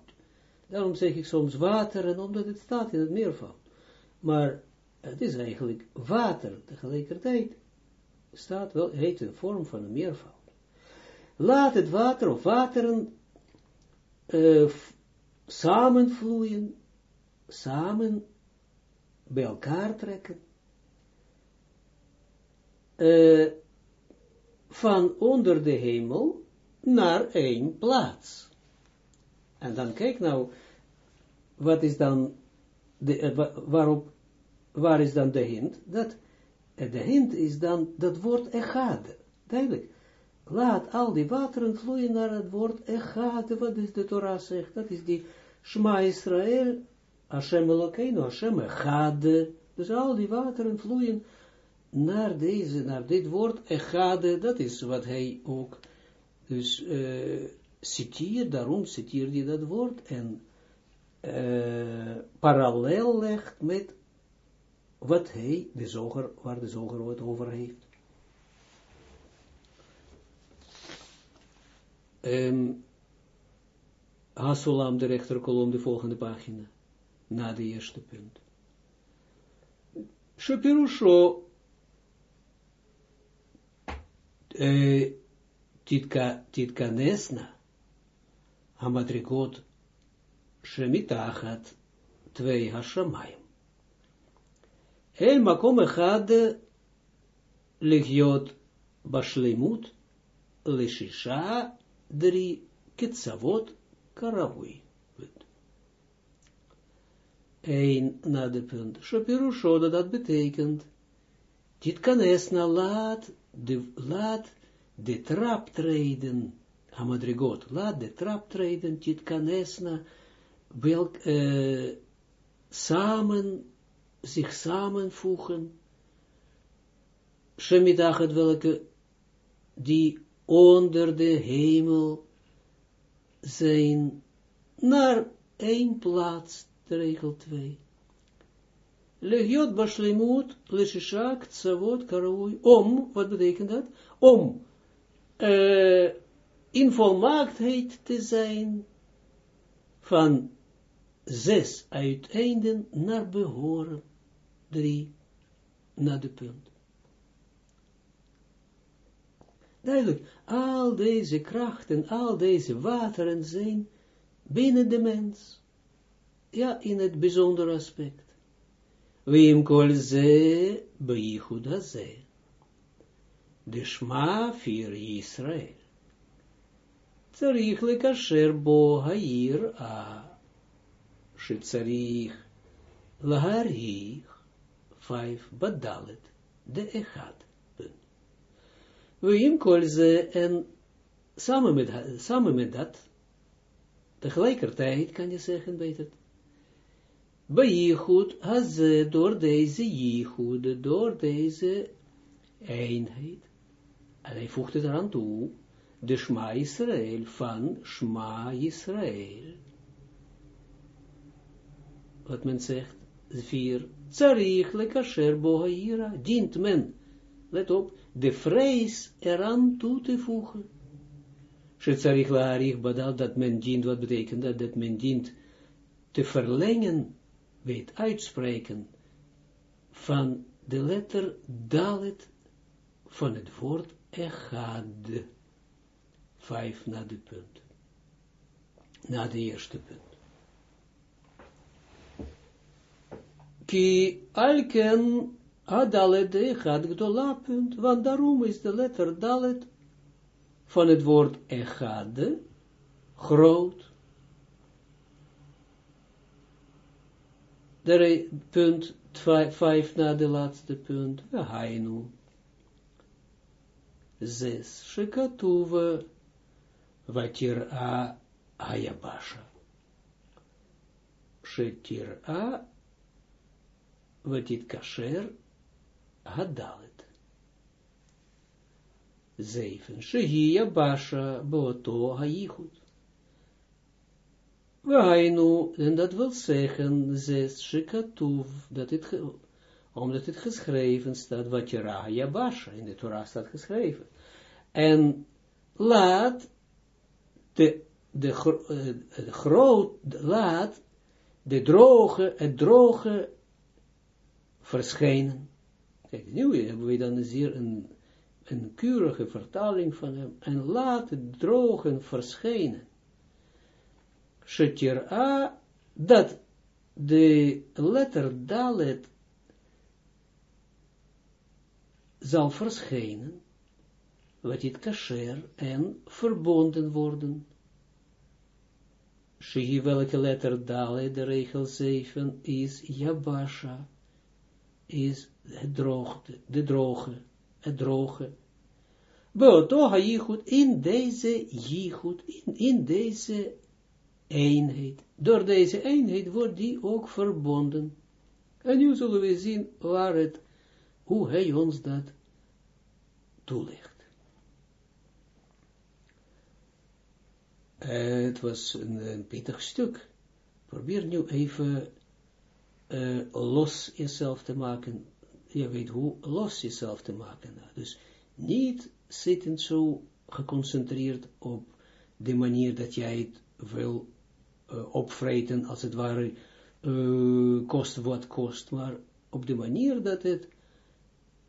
[SPEAKER 1] Daarom zeg ik soms wateren, omdat het staat in het meervoud. Maar het is eigenlijk water, tegelijkertijd staat wel, heet een vorm van een meervoud. Laat het water of wateren uh, samenvloeien, samen bij elkaar trekken, uh, van onder de hemel naar één plaats. En dan kijk nou, wat is dan, de, uh, waarop, waar is dan de hint? Dat, de hint is dan dat woord echade, duidelijk. Laat al die wateren vloeien naar het woord echade, wat is de Torah zegt, dat is die Shema Israël, Hashem Elokeinu, Hashem echade, dus al die wateren vloeien naar deze, naar dit woord echade, dat is wat hij ook, dus uh, citeert, daarom citeert hij dat woord, en uh, parallel legt met wat hij, de zoger, waar de zoger het over heeft. Um, Hasulam, de rechterkolom, de volgende pagina, na de eerste punt. Shapirusho uh, titka, titka nesna, hamadrikot shemitachat, twee hashamayim. El makom echad legiot bashlemut, leshisha drie kitsavot karavui. Eén na de punt. Shapirusho, dat betekent, dit kan laat de, laat de trap treden, Hamadrigot, laat de trap treden, dit kan esna, uh, samen, zich samenvoegen, Shemidachet welke, die onder de hemel zijn naar één plaats, de regel 2. Legiot bashlemut, leshishak, tsavot, om, wat betekent dat? Om uh, in volmaaktheid te zijn van zes uiteinden naar behoren, drie naar de punt. Duidelijk, al deze krachten, al deze wateren zijn binnen de mens. Ja, in het bijzondere aspect. Wim kol ze beichud haze. De shma fir Israël. Tzarich lekasher bo hair a. Shitzarich laharich. Vijf badalet. De echad. We kolze en samen met, samen met dat, tegelijkertijd kan je zeggen beter, bij Jichud, haze, door deze Jichud, door deze eenheid, en hij voegt het eraan toe, de Shma Israël, van Shma Israël. Wat men zegt, vier, tsarich lekasher bohaira, dient men, let op, de vrees eraan toe te voegen. Shetzarich laarich badal, dat men dient, wat betekent dat? Dat men dient te verlengen, weet uitspreken, van de letter dalet van het woord echad. Vijf na de punt. Na de eerste punt. Ki alken adalet echad gdola punt, want daarom is de letter dalet van het woord echad groot. De punt vijf na de laatste punt, we hainu. Zes, shekatuve, vatir a ayabasha. Shetir a, vatit kasher, hadalet. Zeven, shehi yabasha, boto hayichut. Wainu, en dat wil zeggen, zes shikatuv, dat het, omdat het geschreven staat, wat je Raja Basha, in de Torah staat geschreven. En laat de, de groot, laat de droge, het droge verschijnen. Kijk, nu hebben we dan hier een, een keurige vertaling van hem. En laat het drogen verschijnen. Shetira, dat de letter Dalet zal verschijnen, wat het kasher en verbonden worden. Shehi welke letter Dalet, de regel 7, is Yabasha, is het droogte, de droge, het droge. Beoto ha in deze jichut, in, in deze eenheid. Door deze eenheid wordt die ook verbonden. En nu zullen we zien waar het, hoe hij ons dat toelicht. Uh, het was een pittig stuk. Probeer nu even uh, los jezelf te maken. Je weet hoe los jezelf te maken. Dus niet zitten zo geconcentreerd op de manier dat jij het wil uh, opvreten, als het ware, uh, kost wat kost, maar op de manier dat het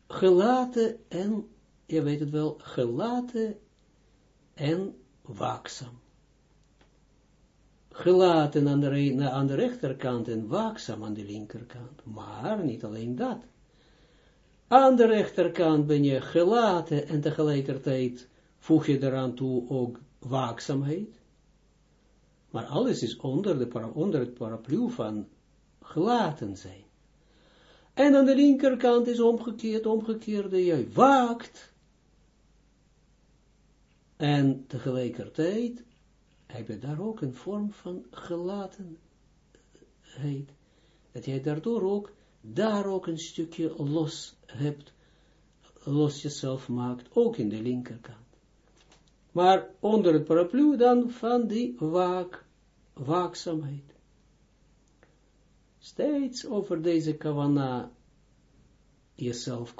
[SPEAKER 1] gelaten en, je weet het wel, gelaten en waakzaam. Gelaten aan de, rechterkant en waakzaam aan de linkerkant, maar niet alleen dat. Aan de rechterkant ben je gelaten en tegelijkertijd voeg je eraan toe ook waakzaamheid. Maar alles is onder, de onder het paraplu van gelaten zijn. En aan de linkerkant is omgekeerd, omgekeerde, jij waakt. En tegelijkertijd heb je daar ook een vorm van gelatenheid. Dat jij daardoor ook, daar ook een stukje los hebt, los jezelf maakt, ook in de linkerkant. Maar onder het paraplu dan van die waak, waakzaamheid. Steeds over deze kavana jezelf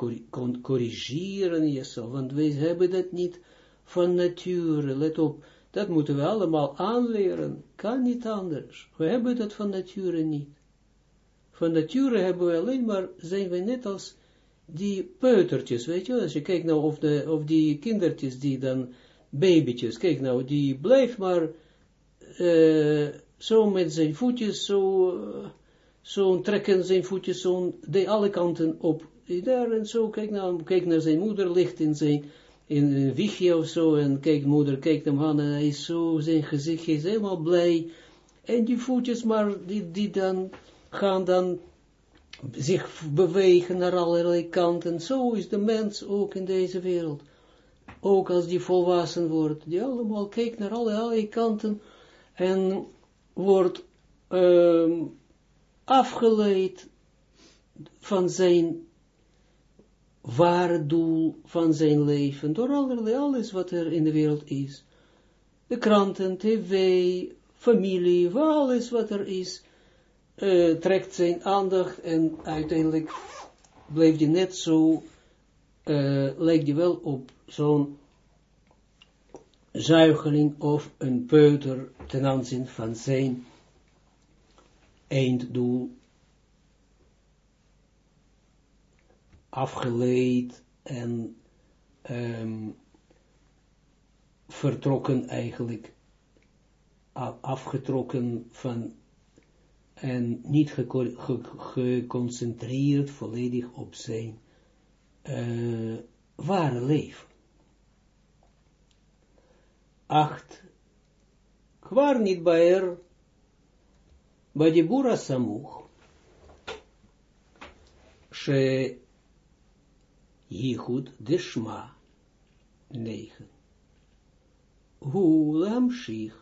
[SPEAKER 1] corrigeren, jezelf, want wij hebben dat niet van nature, let op, dat moeten we allemaal aanleren, kan niet anders. We hebben dat van nature niet. Van nature hebben we alleen maar, zijn we net als die peutertjes, weet je, als je kijkt nou of, de, of die kindertjes die dan babytjes, kijk nou, die blijft maar uh, zo met zijn voetjes, zo, uh, zo trekken zijn voetjes zo de alle kanten op. Daar en zo, kijk nou, kijk naar zijn moeder, ligt in zijn, in een wiegje of zo, en kijk, moeder kijkt hem aan, en hij is zo, zijn gezicht is helemaal blij. En die voetjes maar, die, die dan, gaan dan zich bewegen naar allerlei kanten. Zo is de mens ook in deze wereld ook als die volwassen wordt, die allemaal kijkt naar alle, kanten en wordt um, afgeleid van zijn ware doel van zijn leven, door allerlei, alles wat er in de wereld is. De kranten, tv, familie, alles wat er is, uh, trekt zijn aandacht en uiteindelijk blijft hij net zo, uh, lijkt hij wel op zo'n zuigeling of een peuter ten aanzien van zijn einddoel. Afgeleid en um, vertrokken eigenlijk, afgetrokken van en niet geconcentreerd volledig op zijn uh, ware leven. 8. Kwar niet bij er, bij de Bura Samuch, she Jehud de Shma. 9. Hulam Shich.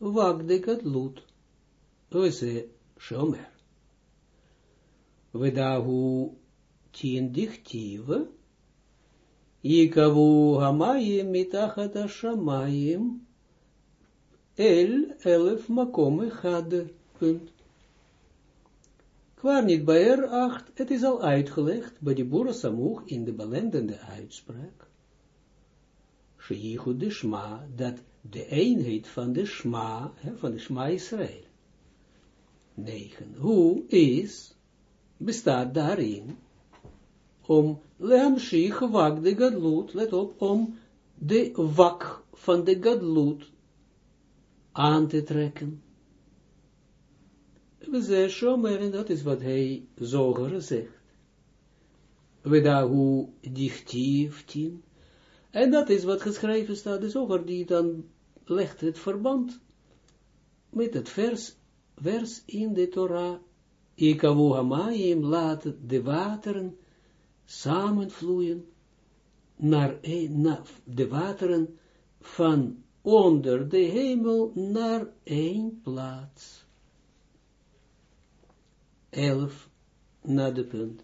[SPEAKER 1] Wagdegat Lut. Oze Shomer. Vedahu Tien Dichtive. Ikavu Hamayim mitachat shamayim, El Elef Makom Echad. Punt. Kwaar niet bij er acht, het is al uitgelegd bij de Boera Samuch in de belendende uitspraak. Sheyichud de Shma, dat de eenheid van de Shma, van de Shma Israël, 9. Hoe is, bestaat daarin, om lehamshich wak de gadlut, let op, om de wak van de gadlut aan te trekken. We zeggen, en dat is wat hij zoger zegt. We hoe dichtief tien. En dat is wat geschreven staat, de zoger die dan legt het verband met het vers vers in de Torah, Ikavu Hamayim laat de wateren samenvloeien naar, naar de wateren van onder de hemel naar één plaats. 11 na de punt.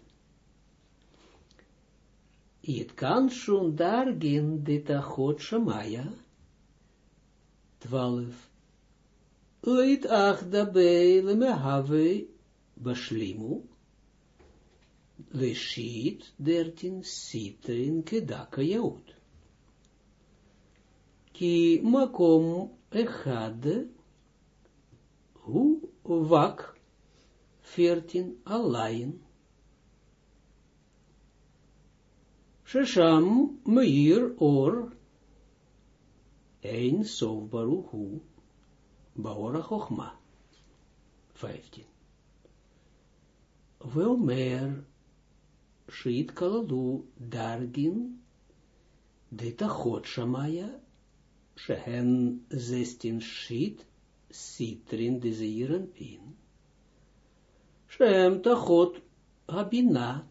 [SPEAKER 1] It kan schon dargin dit achot shamaya. 12. Leid ach dabei le mehave bashlimu. Leshit dertin sitin kedaka yaut. Ki makom echade hu vak 14 alleen. Shesham meir or Ein Sof Baruchu Baora Chochma 15 Wel meer Shit Kalalu Dargin Detachot Shamaya Shehen 16 Shit Sitrin Dezeiren Pin Shem Tachot Habina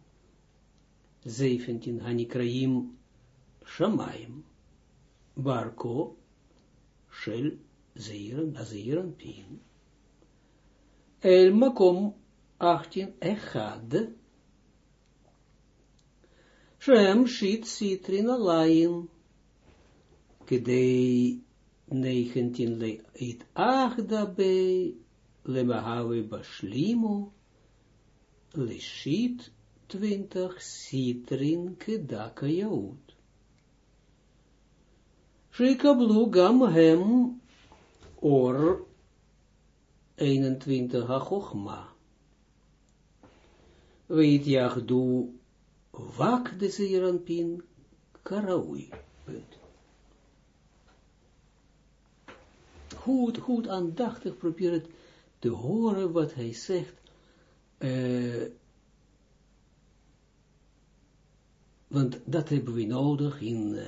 [SPEAKER 1] 17 Hanikraim Shamayim Barko Shel zeiren, zeiren pin. El makom 18 echad. Shem shit sitrin alayin. Kedei 19 le it achda be le mahawe bashlimu. Le shit 20 sitrin kedaka jaud. Shikablu gam hem or 21 ha-chochma. Weet jachdu wak de zeeranpin karaui. Goed, goed aandachtig probeer het te horen wat hij zegt. Uh, want dat hebben we nodig in uh,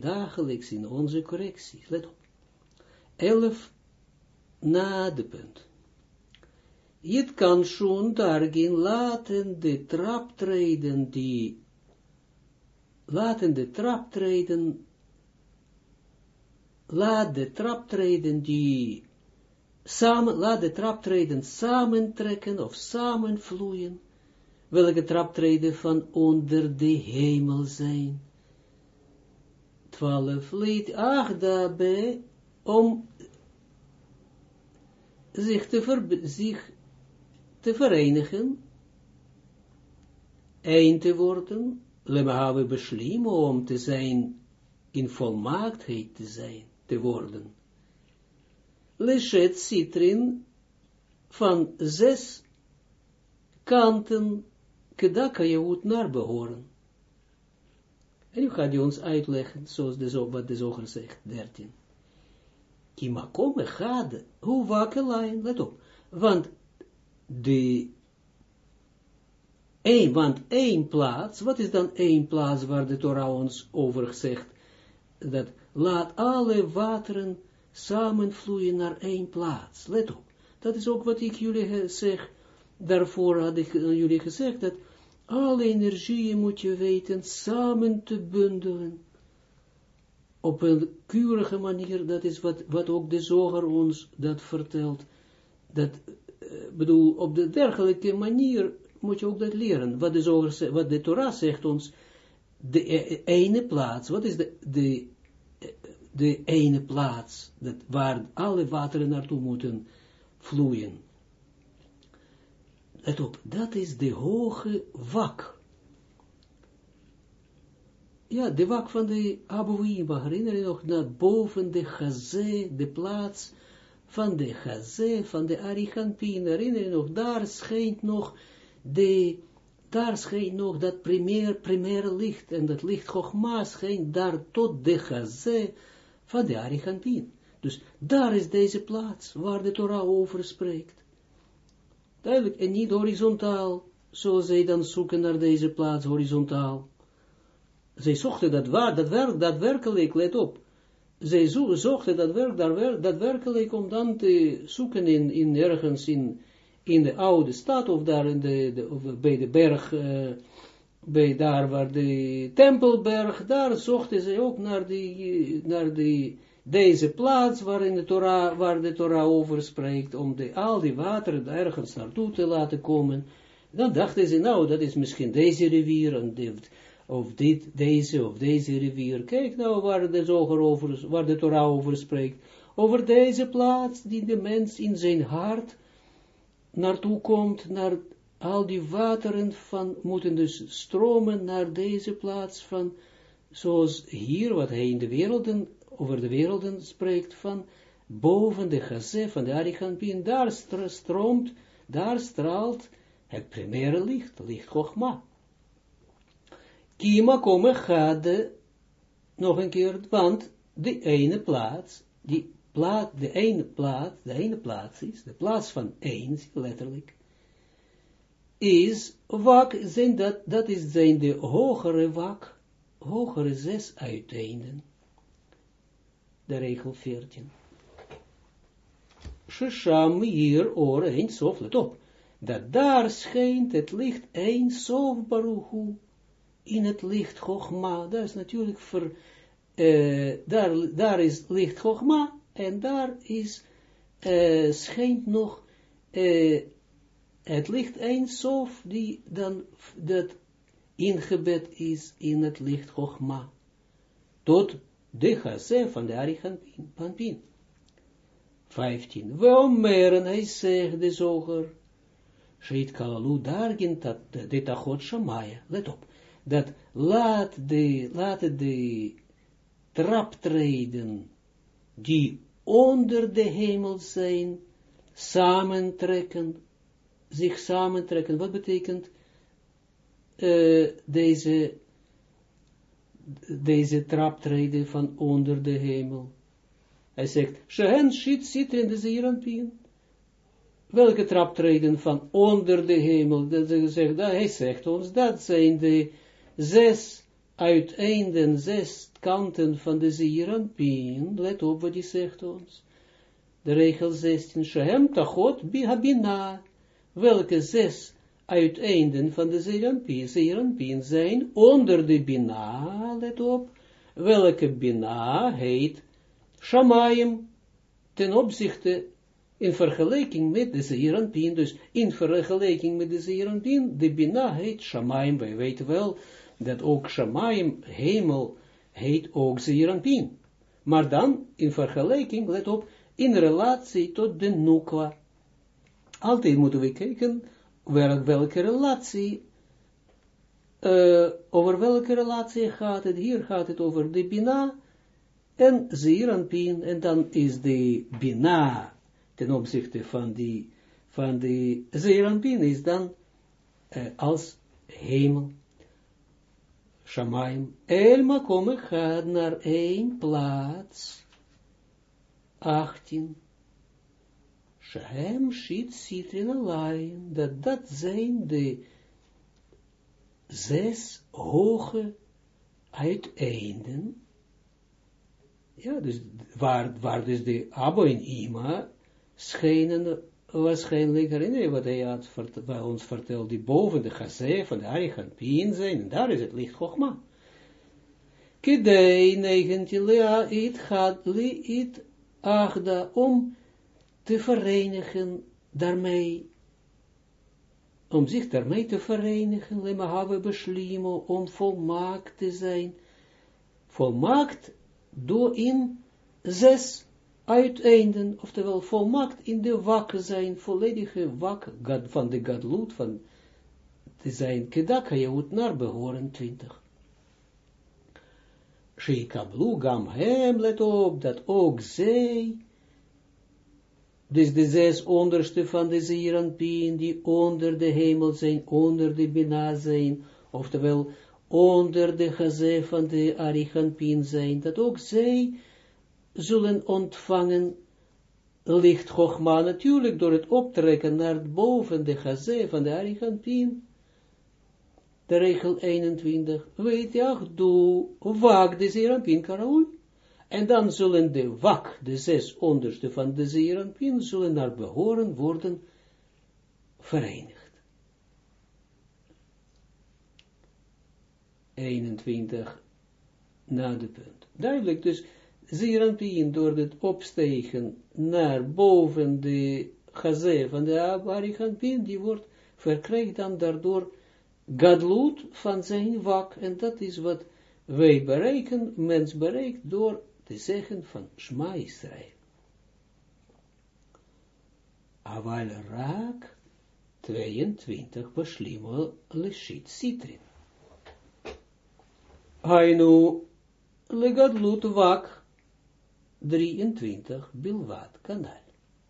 [SPEAKER 1] dagelijks, in onze correcties. Let op. 11 na de punt. Het kan schon daarin laten de traptreden die, laten de traptreden, laat de traptreden die, samen, laat de traptreden samentrekken of samenvloeien, welke traptreden van onder de hemel zijn. 12 leed, ach daarbij, om zich te, ver, zich te verenigen, een te worden, beslim, om te zijn, in volmaaktheid te zijn, te worden. Leshet citrin van zes kanten kedaka Jehud naar behoren. En nu gaat hij ons uitleggen, zoals de, wat de zoger zegt, 13. Kima komme gade, hoe wakelijn, let op. Want de een, want één plaats, wat is dan één plaats waar de Torah ons over zegt, dat laat alle wateren samenvloeien naar één plaats. Let op, dat is ook wat ik jullie zeg, daarvoor had ik jullie gezegd, dat alle energieën moet je weten samen te bundelen. Op een keurige manier, dat is wat, wat ook de zoger ons dat vertelt. Dat, uh, bedoel, op de dergelijke manier moet je ook dat leren. Wat de, zoger, wat de Torah zegt ons, de e, ene plaats, wat is de, de, de ene plaats, dat, waar alle wateren naartoe moeten vloeien. Let op, dat is de hoge wak. Ja, de wak van de Abouima, herinner je nog, naar boven de Gazé, de plaats van de Gazé, van de Arichampin, herinner je nog, daar schijnt nog de, daar schijnt nog dat primair, primaire licht, en dat licht Chogma schijnt daar tot de Gazé van de Arichampin. Dus daar is deze plaats, waar de Torah over spreekt. Duidelijk, en niet horizontaal, zoals zij dan zoeken naar deze plaats, horizontaal. Zij zochten dat waar, dat werk, daadwerkelijk, let op. Zij zo, zochten dat werk, daadwerkelijk om dan te zoeken in, in ergens in, in de oude stad, of daar in de, bij de berg, uh, bij daar waar de tempelberg, daar zochten zij ook naar die, naar die, deze plaats waarin de Torah, waar de Torah over spreekt, om de, al die wateren ergens naartoe te laten komen, dan dachten ze, nou, dat is misschien deze rivier, of dit, deze, of deze rivier, kijk nou waar de, over, waar de Torah over spreekt, over deze plaats, die de mens in zijn hart naartoe komt, naar al die wateren van, moeten dus stromen naar deze plaats van, zoals hier, wat hij in de werelden over de werelden spreekt van boven de gazé van de Arichampin, daar stroomt, daar straalt het primaire licht, licht Chogma. Kima komen gade, nog een keer, want de ene plaats, die plaats, de ene plaats, de ene plaats is, de plaats van één, letterlijk, is wak, zijn dat, dat is zijn de hogere wak, hogere zes uiteinden. De regel 14. Shisham hier oor een sof, let op, dat daar schijnt het licht een sof baruchu, in het licht Chogma, dat is natuurlijk voor, uh, daar, daar is licht Chogma, en daar is, uh, schijnt nog uh, het licht een sof, die dan, dat ingebed is in het licht Chogma, tot de chase van de Arichampin. 15. Weomeren, hij zegt de zoger, Sheit kalalu dargin dat de tachot shamaya. Let op, dat laat de, laat de traptreden die onder de hemel zijn, samentrekken, zich samentrekken. Wat betekent uh, deze deze traptreden van onder de hemel. Hij zegt, Shehen shit in de zeeranpien. Welke traptreden van onder de hemel? Dat zegt, dat, hij zegt ons, dat zijn de zes uiteinden, zes kanten van de zeeranpien. Let op wat hij zegt ons. De regel 16, Shehem tachot bihabina. Welke zes uiteinden van de zeeranpien, zeeranpien zijn onder de bina, let op, welke bina heet shamayim, ten opzichte, in vergelijking met de zeeranpien, dus in vergelijking met de zeeranpien, de bina heet shamayim, wij weten wel, dat ook shamayim, hemel, heet ook zeeranpien. Maar dan, in vergelijking, let op, in relatie tot de nukwa. Altijd moeten we kijken, welke relatie, uh, over welke relatie gaat het? Hier gaat het over de Bina en Zeeranpien, en dan is de Bina ten opzichte van die, van Zeeranpien is dan uh, als hemel, Shamaim, El Makom gaat naar één plaats, 18, Shehem Shit Sitrin Alain, dat dat zijn de zes hoge uiteinden, ja, dus waar, waar dus de Abba en Ima schijnen waarschijnlijk, herinner wat hij had bij ons verteld, die boven de gazé van de Arichanpien zijn, daar is het licht Chogma. Kidei 19 lea it gaat li it agda om te verenigen daarmee, om zich daarmee te verenigen, le mahave beslimo, om volmaakt te zijn, volmaakt door in zes uiteinden, oftewel volmaakt in de wakke zijn, volledige wak van de gadloed, van te zijn kedaka jeut naar behoren 20. Sheikablu gam hem, let op, dat ook zij, dus de zes onderste van de Zeranpien, die onder de hemel zijn, onder de Bina zijn, oftewel onder de gazé van de Arichanpien zijn, dat ook zij zullen ontvangen licht Chogma, natuurlijk door het optrekken naar boven de gazé van de Arichanpien. De regel 21, weet je, doe wak de Zeranpien karaoui. En dan zullen de wak, de zes onderste van de Zeranpien, zullen naar behoren worden verenigd. 21 na de punt. Duidelijk, dus Zeranpien door het opstegen naar boven de gazé van de Abariganpien, die wordt, verkrijgt dan daardoor gadloed van zijn wak, en dat is wat wij bereiken, mens bereikt door te zeggen van Shma Israël. Aval raak 22 beslimo leshit sitrin. Hainu legadlut wak 23 bilwat kanal.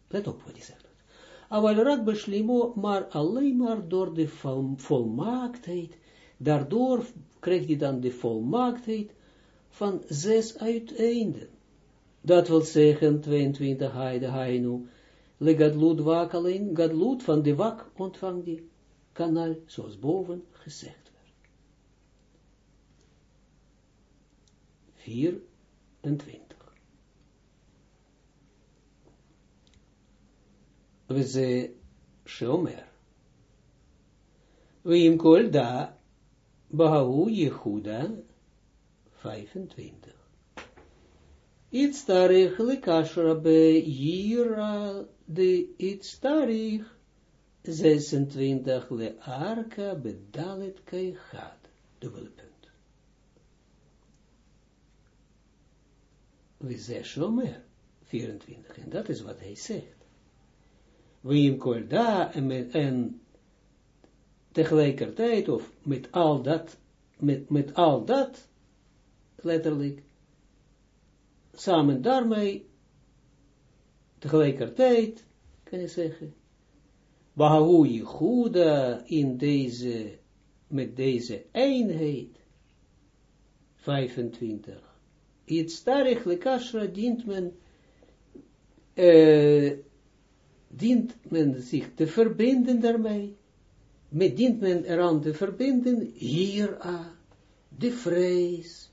[SPEAKER 1] Let op wat hij zegt. Aval rak beslimo, maar alleen maar door de volmaaktheid, daardoor krijgt hij dan de volmaaktheid van zes uiteinden. Dat wil zeggen, 22 haide hainu, le gadlut wak alleen, gadlut van de wak ontvangt die kanal, zoals boven gezegd werd. 24. וזה שאומר, ואם כל דא בהוא ייחודה 25. Itztarich likashra be jira de itztarich 26 le arka bedalet keichad. Dubbele punt. We zeggen shomer 24. En dat is wat hij zegt. Wim kolda en, en tegelijkertijd, of met al dat, met, met al dat, letterlijk, samen daarmee, tegelijkertijd, kan je zeggen, Bahahu goede in deze, met deze eenheid, 25. Iets starig lekashra dient men, uh, dient men zich te verbinden daarmee, met dient men eraan te verbinden, hier de vrees,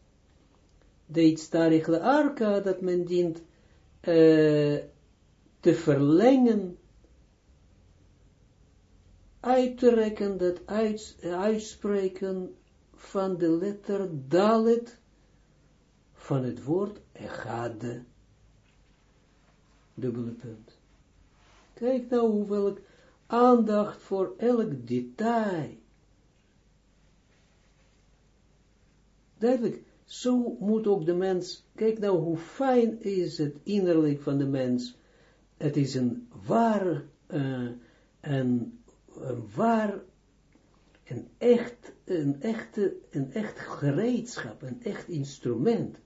[SPEAKER 1] deed starichle arka, dat men dient uh, te verlengen, uit te rekken, dat uit, uitspreken van de letter dalet, van het woord echade, dubbele punt. Kijk nou hoeveel aandacht voor elk detail. Duidelijk, zo moet ook de mens, kijk nou hoe fijn is het innerlijk van de mens. Het is een waar, uh, een, een waar, een echt, een echte, een echt gereedschap, een echt instrument.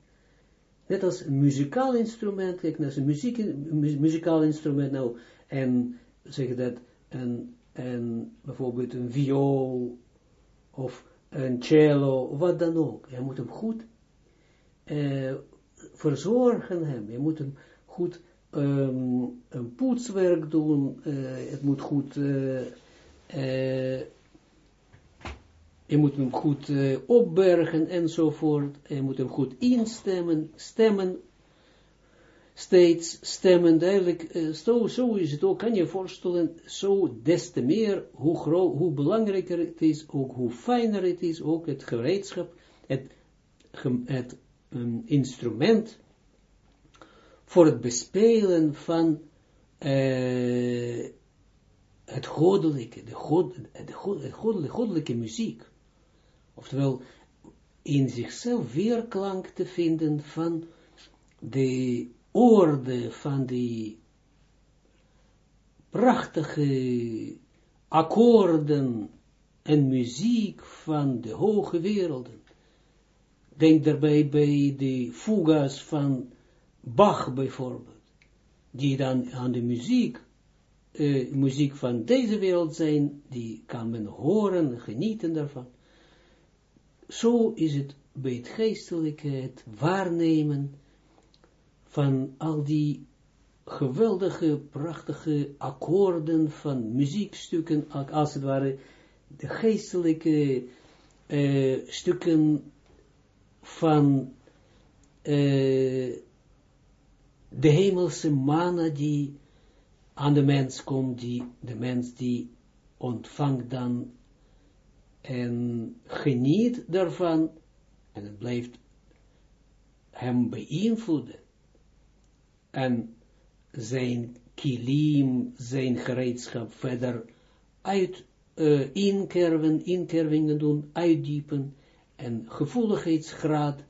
[SPEAKER 1] Net als een muzikaal instrument, kijk, als een muziek, muzikaal instrument, nou, en zeg dat, en, en bijvoorbeeld een viool, of een cello, wat dan ook. Je moet hem goed uh, verzorgen hem. Je moet hem goed um, een poetswerk doen. Uh, het moet goed... Uh, je moet hem goed opbergen enzovoort. Je moet hem goed instemmen, stemmen, steeds stemmen, duidelijk. Zo, zo is het ook, kan je voorstellen, zo des te meer, hoe, hoe belangrijker het is, ook hoe fijner het is, ook het gereedschap, het, het um, instrument voor het bespelen van uh, het goddelijke, de, god, de, de goddelijke, goddelijke muziek oftewel in zichzelf weerklank te vinden van de orde, van die prachtige akkoorden en muziek van de hoge werelden. Denk daarbij bij de fugas van Bach bijvoorbeeld, die dan aan de muziek, uh, muziek van deze wereld zijn, die kan men horen, genieten daarvan. Zo is het bij het geestelijke, het waarnemen van al die geweldige, prachtige akkoorden van muziekstukken, als het ware de geestelijke uh, stukken van uh, de hemelse mana die aan de mens komt, die, de mens die ontvangt dan en geniet daarvan, en het blijft hem beïnvloeden, en zijn kilim, zijn gereedschap verder uit uh, inkerven, inkervingen doen, uitdiepen, en gevoeligheidsgraad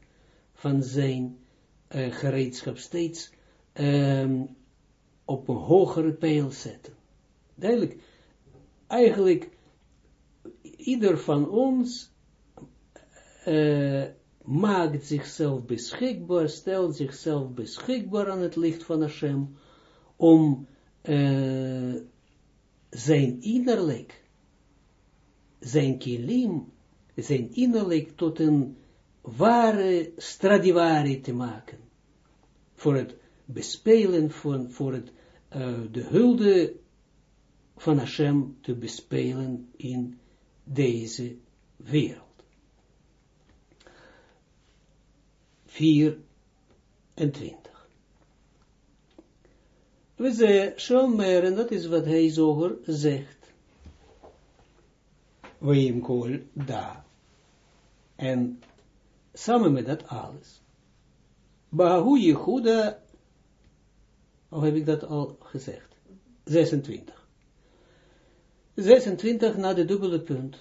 [SPEAKER 1] van zijn uh, gereedschap steeds um, op een hogere pijl zetten. Duidelijk, eigenlijk ieder van ons uh, maakt zichzelf beschikbaar, stelt zichzelf beschikbaar aan het licht van Hashem, om uh, zijn innerlijk, zijn kilim, zijn innerlijk tot een ware Stradivari te maken. Voor het bespelen, voor, voor het, uh, de hulde van Hashem te bespelen in deze wereld. 24. We zeggen, Shomer, en dat is wat hij zoger zegt. We kol da. En samen met dat alles. Bahu Yehuda, of heb ik dat al gezegd? 26. 26 na de dubbele punt.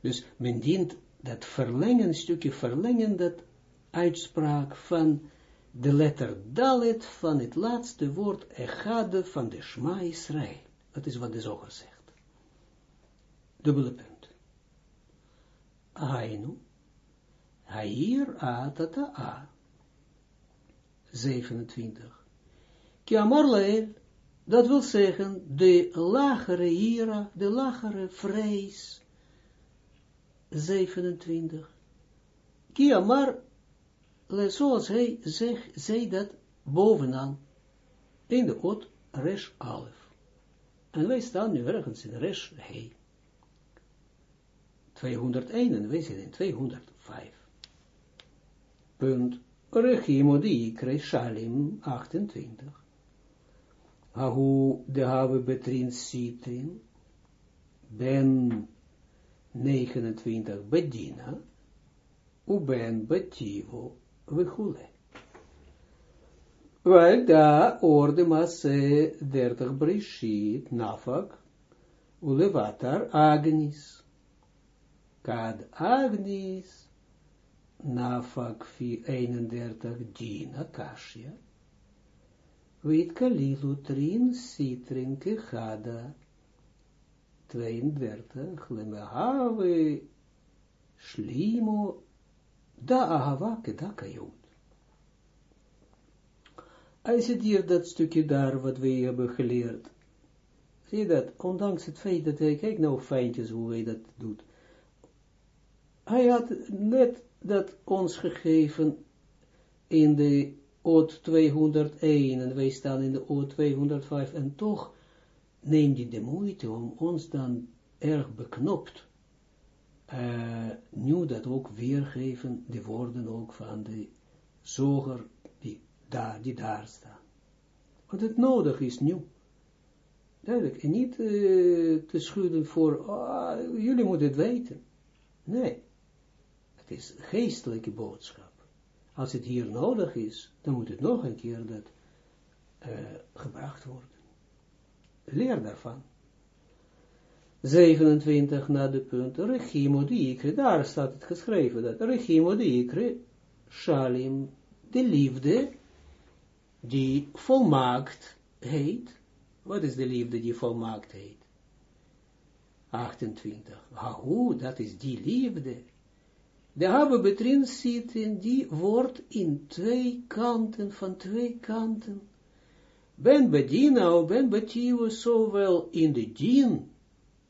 [SPEAKER 1] Dus men dient dat verlengen, stukje verlengen, dat uitspraak van de letter Dalet van het laatste woord Echade van de Shma Israël. Dat is wat de zoger. Dubbele punt. Ainu. Hair atata a. 27. Ki amar dat wil zeggen, de lagere hiera, de lagere vrees, 27. Kiamar, zoals hij zegt, zei dat bovenaan, in de ot resh alef. En wij staan nu ergens in resh he. 201 en wij zijn in 205. Punt. Rechimodi Shalim 28. Ahu de have betrin sitrin, ben 29 bedina, u ben betivo vechule. Wel da orde masse 30 brishit nafak, ulevatar agnis. Kad agnis, nafak fi 31 dina kashia. Weet kalilu trin sitrin kechada. 32. Lemehave shlimo da ahava kedakayot. Hij zit hier dat stukje daar wat we hebben geleerd. Zie dat? Ondanks het feit dat hij, kijk nou fijntjes hoe hij dat doet. Hij had net dat ons gegeven in de oot 201 en wij staan in de oot 205 en toch neemt hij de moeite om ons dan erg beknopt uh, nu dat ook weergeven, de woorden ook van de zoger die daar, die daar staan. Want het nodig is nu. Duidelijk, en niet uh, te schudden voor, oh, jullie moeten het weten. Nee, het is geestelijke boodschap. Als het hier nodig is, dan moet het nog een keer dat uh, gebracht worden. Leer daarvan. 27 na de punt, Regimo diikre, daar staat het geschreven, dat Regimo diikre, Shalim, de liefde, die volmaakt heet. Wat is de liefde die volmaakt heet? 28. Hahu, dat is die liefde. De hebben betrin zit in die wordt in twee kanten, van twee kanten. Ben bedina, ben betiwe, zowel in de dien,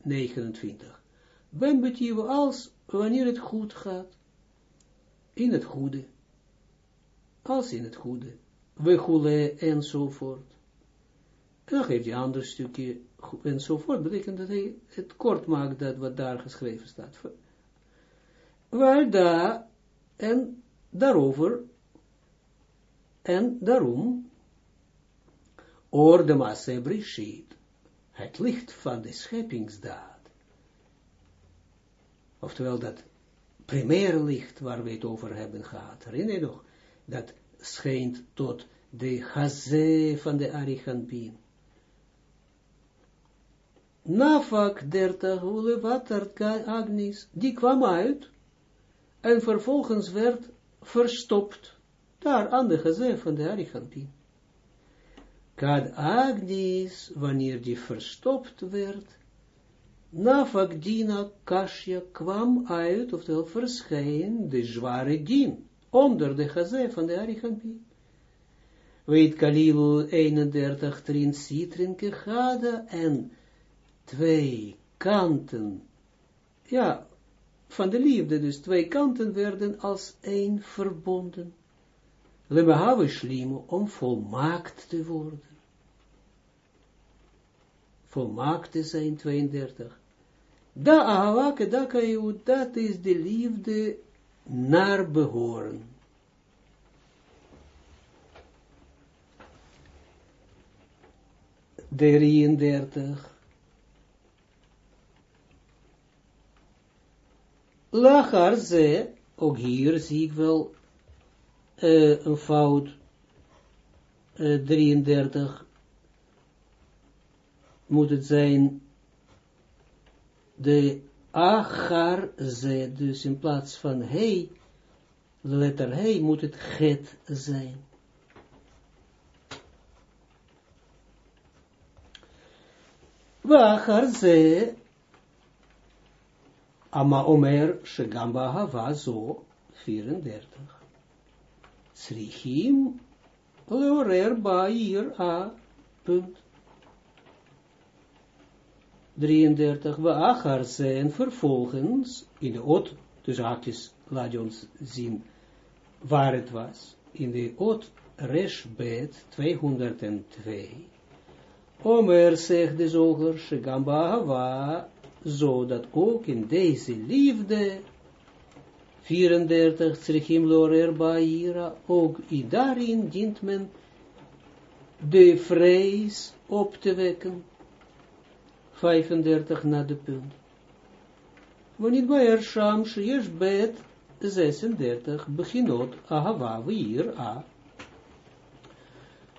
[SPEAKER 1] 29. Ben betiewe als wanneer het goed gaat. In het goede. Als in het goede. We goele enzovoort. En dan geeft hij een ander stukje enzovoort. Betekent dat hij het kort maakt dat wat daar geschreven staat. Waar daar en daarover en daarom or de masse brishit het licht van de scheppingsdaad. Oftewel dat primaire licht waar we het over hebben gehad. Herinner je nog? Dat schijnt tot de haze van de Arichampin. Nafak dertig ule watert agnis, die kwam uit en vervolgens werd verstopt daar aan de haze van de Arichampin. Kad Agnis, wanneer die verstopt werd, Nafakdina Kashya kwam uit, oftewel verscheen, de zware dien, onder de gazé van de Arichampie. Weet Kalilu 31 trin citrin kechada en twee kanten, ja, van de liefde, dus twee kanten werden als één verbonden. Lebehave shlimo, om volmaakt te worden volmaakt te zijn, 32. Da ahawake da kayu, dat is de liefde naar behoren. Drieëndertig. Lachar ze, ook hier zie ik wel uh, een fout, uh, 33, moet het zijn de achar ze, dus in plaats van he, de letter he, moet het het zijn. Wachar ama omer, shegamba hava zo, 34. Srichim, leorer hier a, punt. 33, we achar zijn vervolgens, in de ot, dus haakjes, laat je ons zien waar het was, in de ot Reshbet 202, Omer zegt de zoger, Shegamba Hava, zodat ook in deze liefde, 34, Tsrichim Lorer Baira, ook in daarin dient men de vrees op te wekken, 35 na de punt. Wanneer bij er bet 36 beginot ahava vir a.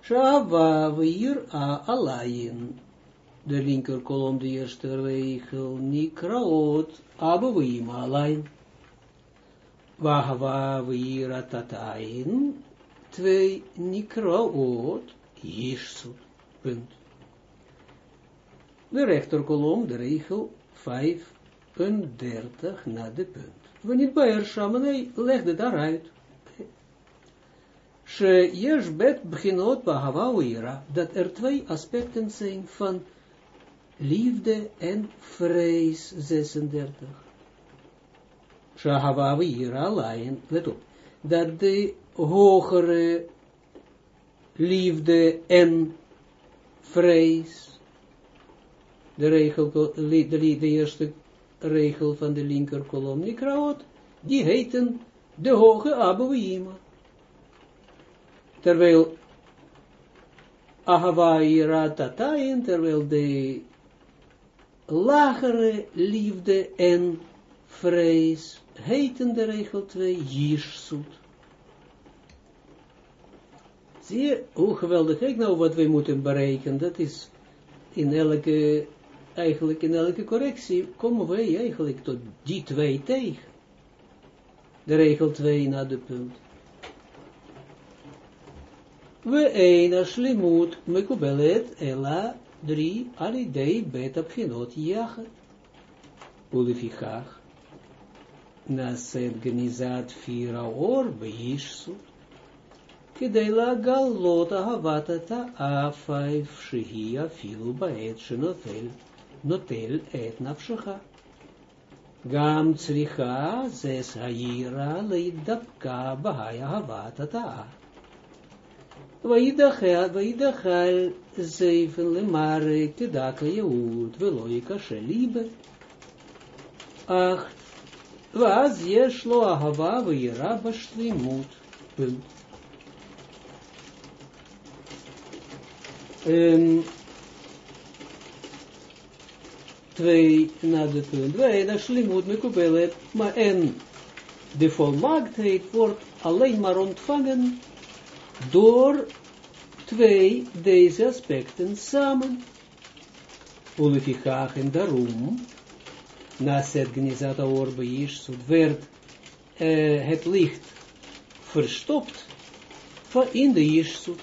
[SPEAKER 1] Shava vir a alayin. De linker kolom de eerste regel nikraot abavim alayin. Wahava tatayin. Twee nikraot yishsut. Punt de rechterkolom, de regel 35 na de punt. Wanneer bij er shamanei legde daaruit. She yesh bet beginot bahava dat er twee aspecten zijn van liefde en vrees 36. Shahava Ira alleen, let op, dat de hogere liefde en vrees, de regel, de, de, eerste regel van de linker kolom, Nikraot, die heten de hoge Abouima. Terwijl Ahava Tatayin, terwijl de lagere liefde en vrees heten de regel 2 Jirsut. Zie je hoe geweldig, kijk nou wat wij moeten berekenen, dat is in elke, eigenlijk in elke correctie, komen wij eigenlijk tot die twee tegen. De regel 2 naar de punt. We een ashlimut mekubelet ela 3 alidei beta pchinot jachet. Ulefichach naset genizat fira or beishsut. כדי להגלות אהבת את האפייף שהיא אפילו בעת שנוטל נוטל את נפשך. גם צריכה זס העירה להידבקה בהי אהבת את Waidachal zeven lemare kedaka jehoed veloika shelibe. Acht. Waaz yesh lo ahava veira bashlimut. Punt. Um, twee na de punt. Wij naar Shlimut Mekubelet. Maar en de volmaaktheid wordt alleen maar ontvangen door twee deze aspecten samen. Ulefichach en daarom, na het gnizata orbe werd uh, het licht verstopt in de Jirsut.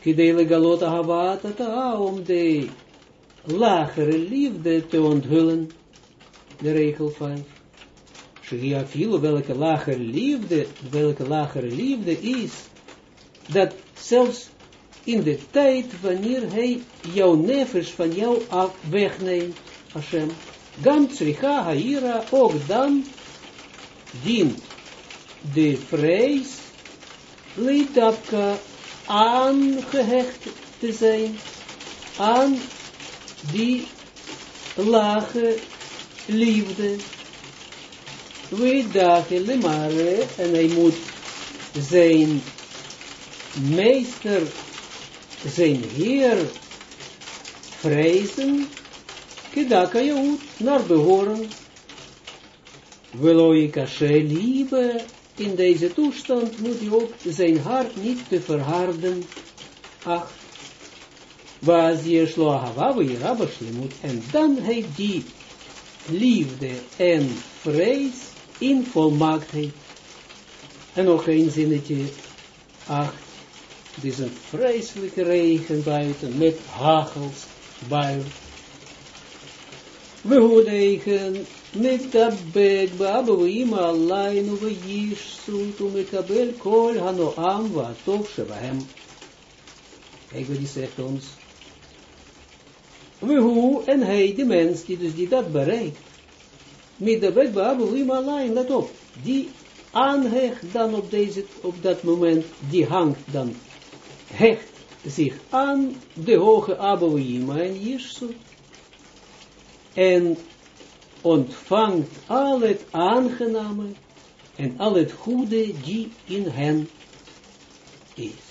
[SPEAKER 1] Kidele galota havata om de lagere liefde te onthullen. De regel 5. Shia filo, welke lagere liefde, welke lagere liefde is, dat zelfs in de tijd wanneer hij jouw nevers van jou af wegneemt, Hashem, gam tsricha haira, ook dan dient de vrees, litapka aangehecht te zijn aan die lage liefde. We dagen lemare en hij moet zijn meester, zijn heer vrezen, kedaka jood, naar behoren. Veloi kashe lieve in deze toestand moet hij ook zijn hart niet te verharden. Ach, was je sloahavawe rabashlimut, en dan heeft die liefde en vrees in volmaaktheid. En nog een zinnetje, ach, het is een vreselijke regen buiten, met hagels buiten. We houden מתאבק באבא ואמא עלינו ויישסות ומקבל כל הנועם והטוב שבהם. Kijk wat die zegt ons. We hoe en hij, de mens, die dus die dat bereikt, behaben we alleen, let op, die aanhecht dan op, deze, op dat moment, die hangt dan, hecht zich aan de hoge Abouima en Jirsut. En ontvangt al het aangename en al het goede die in hen is.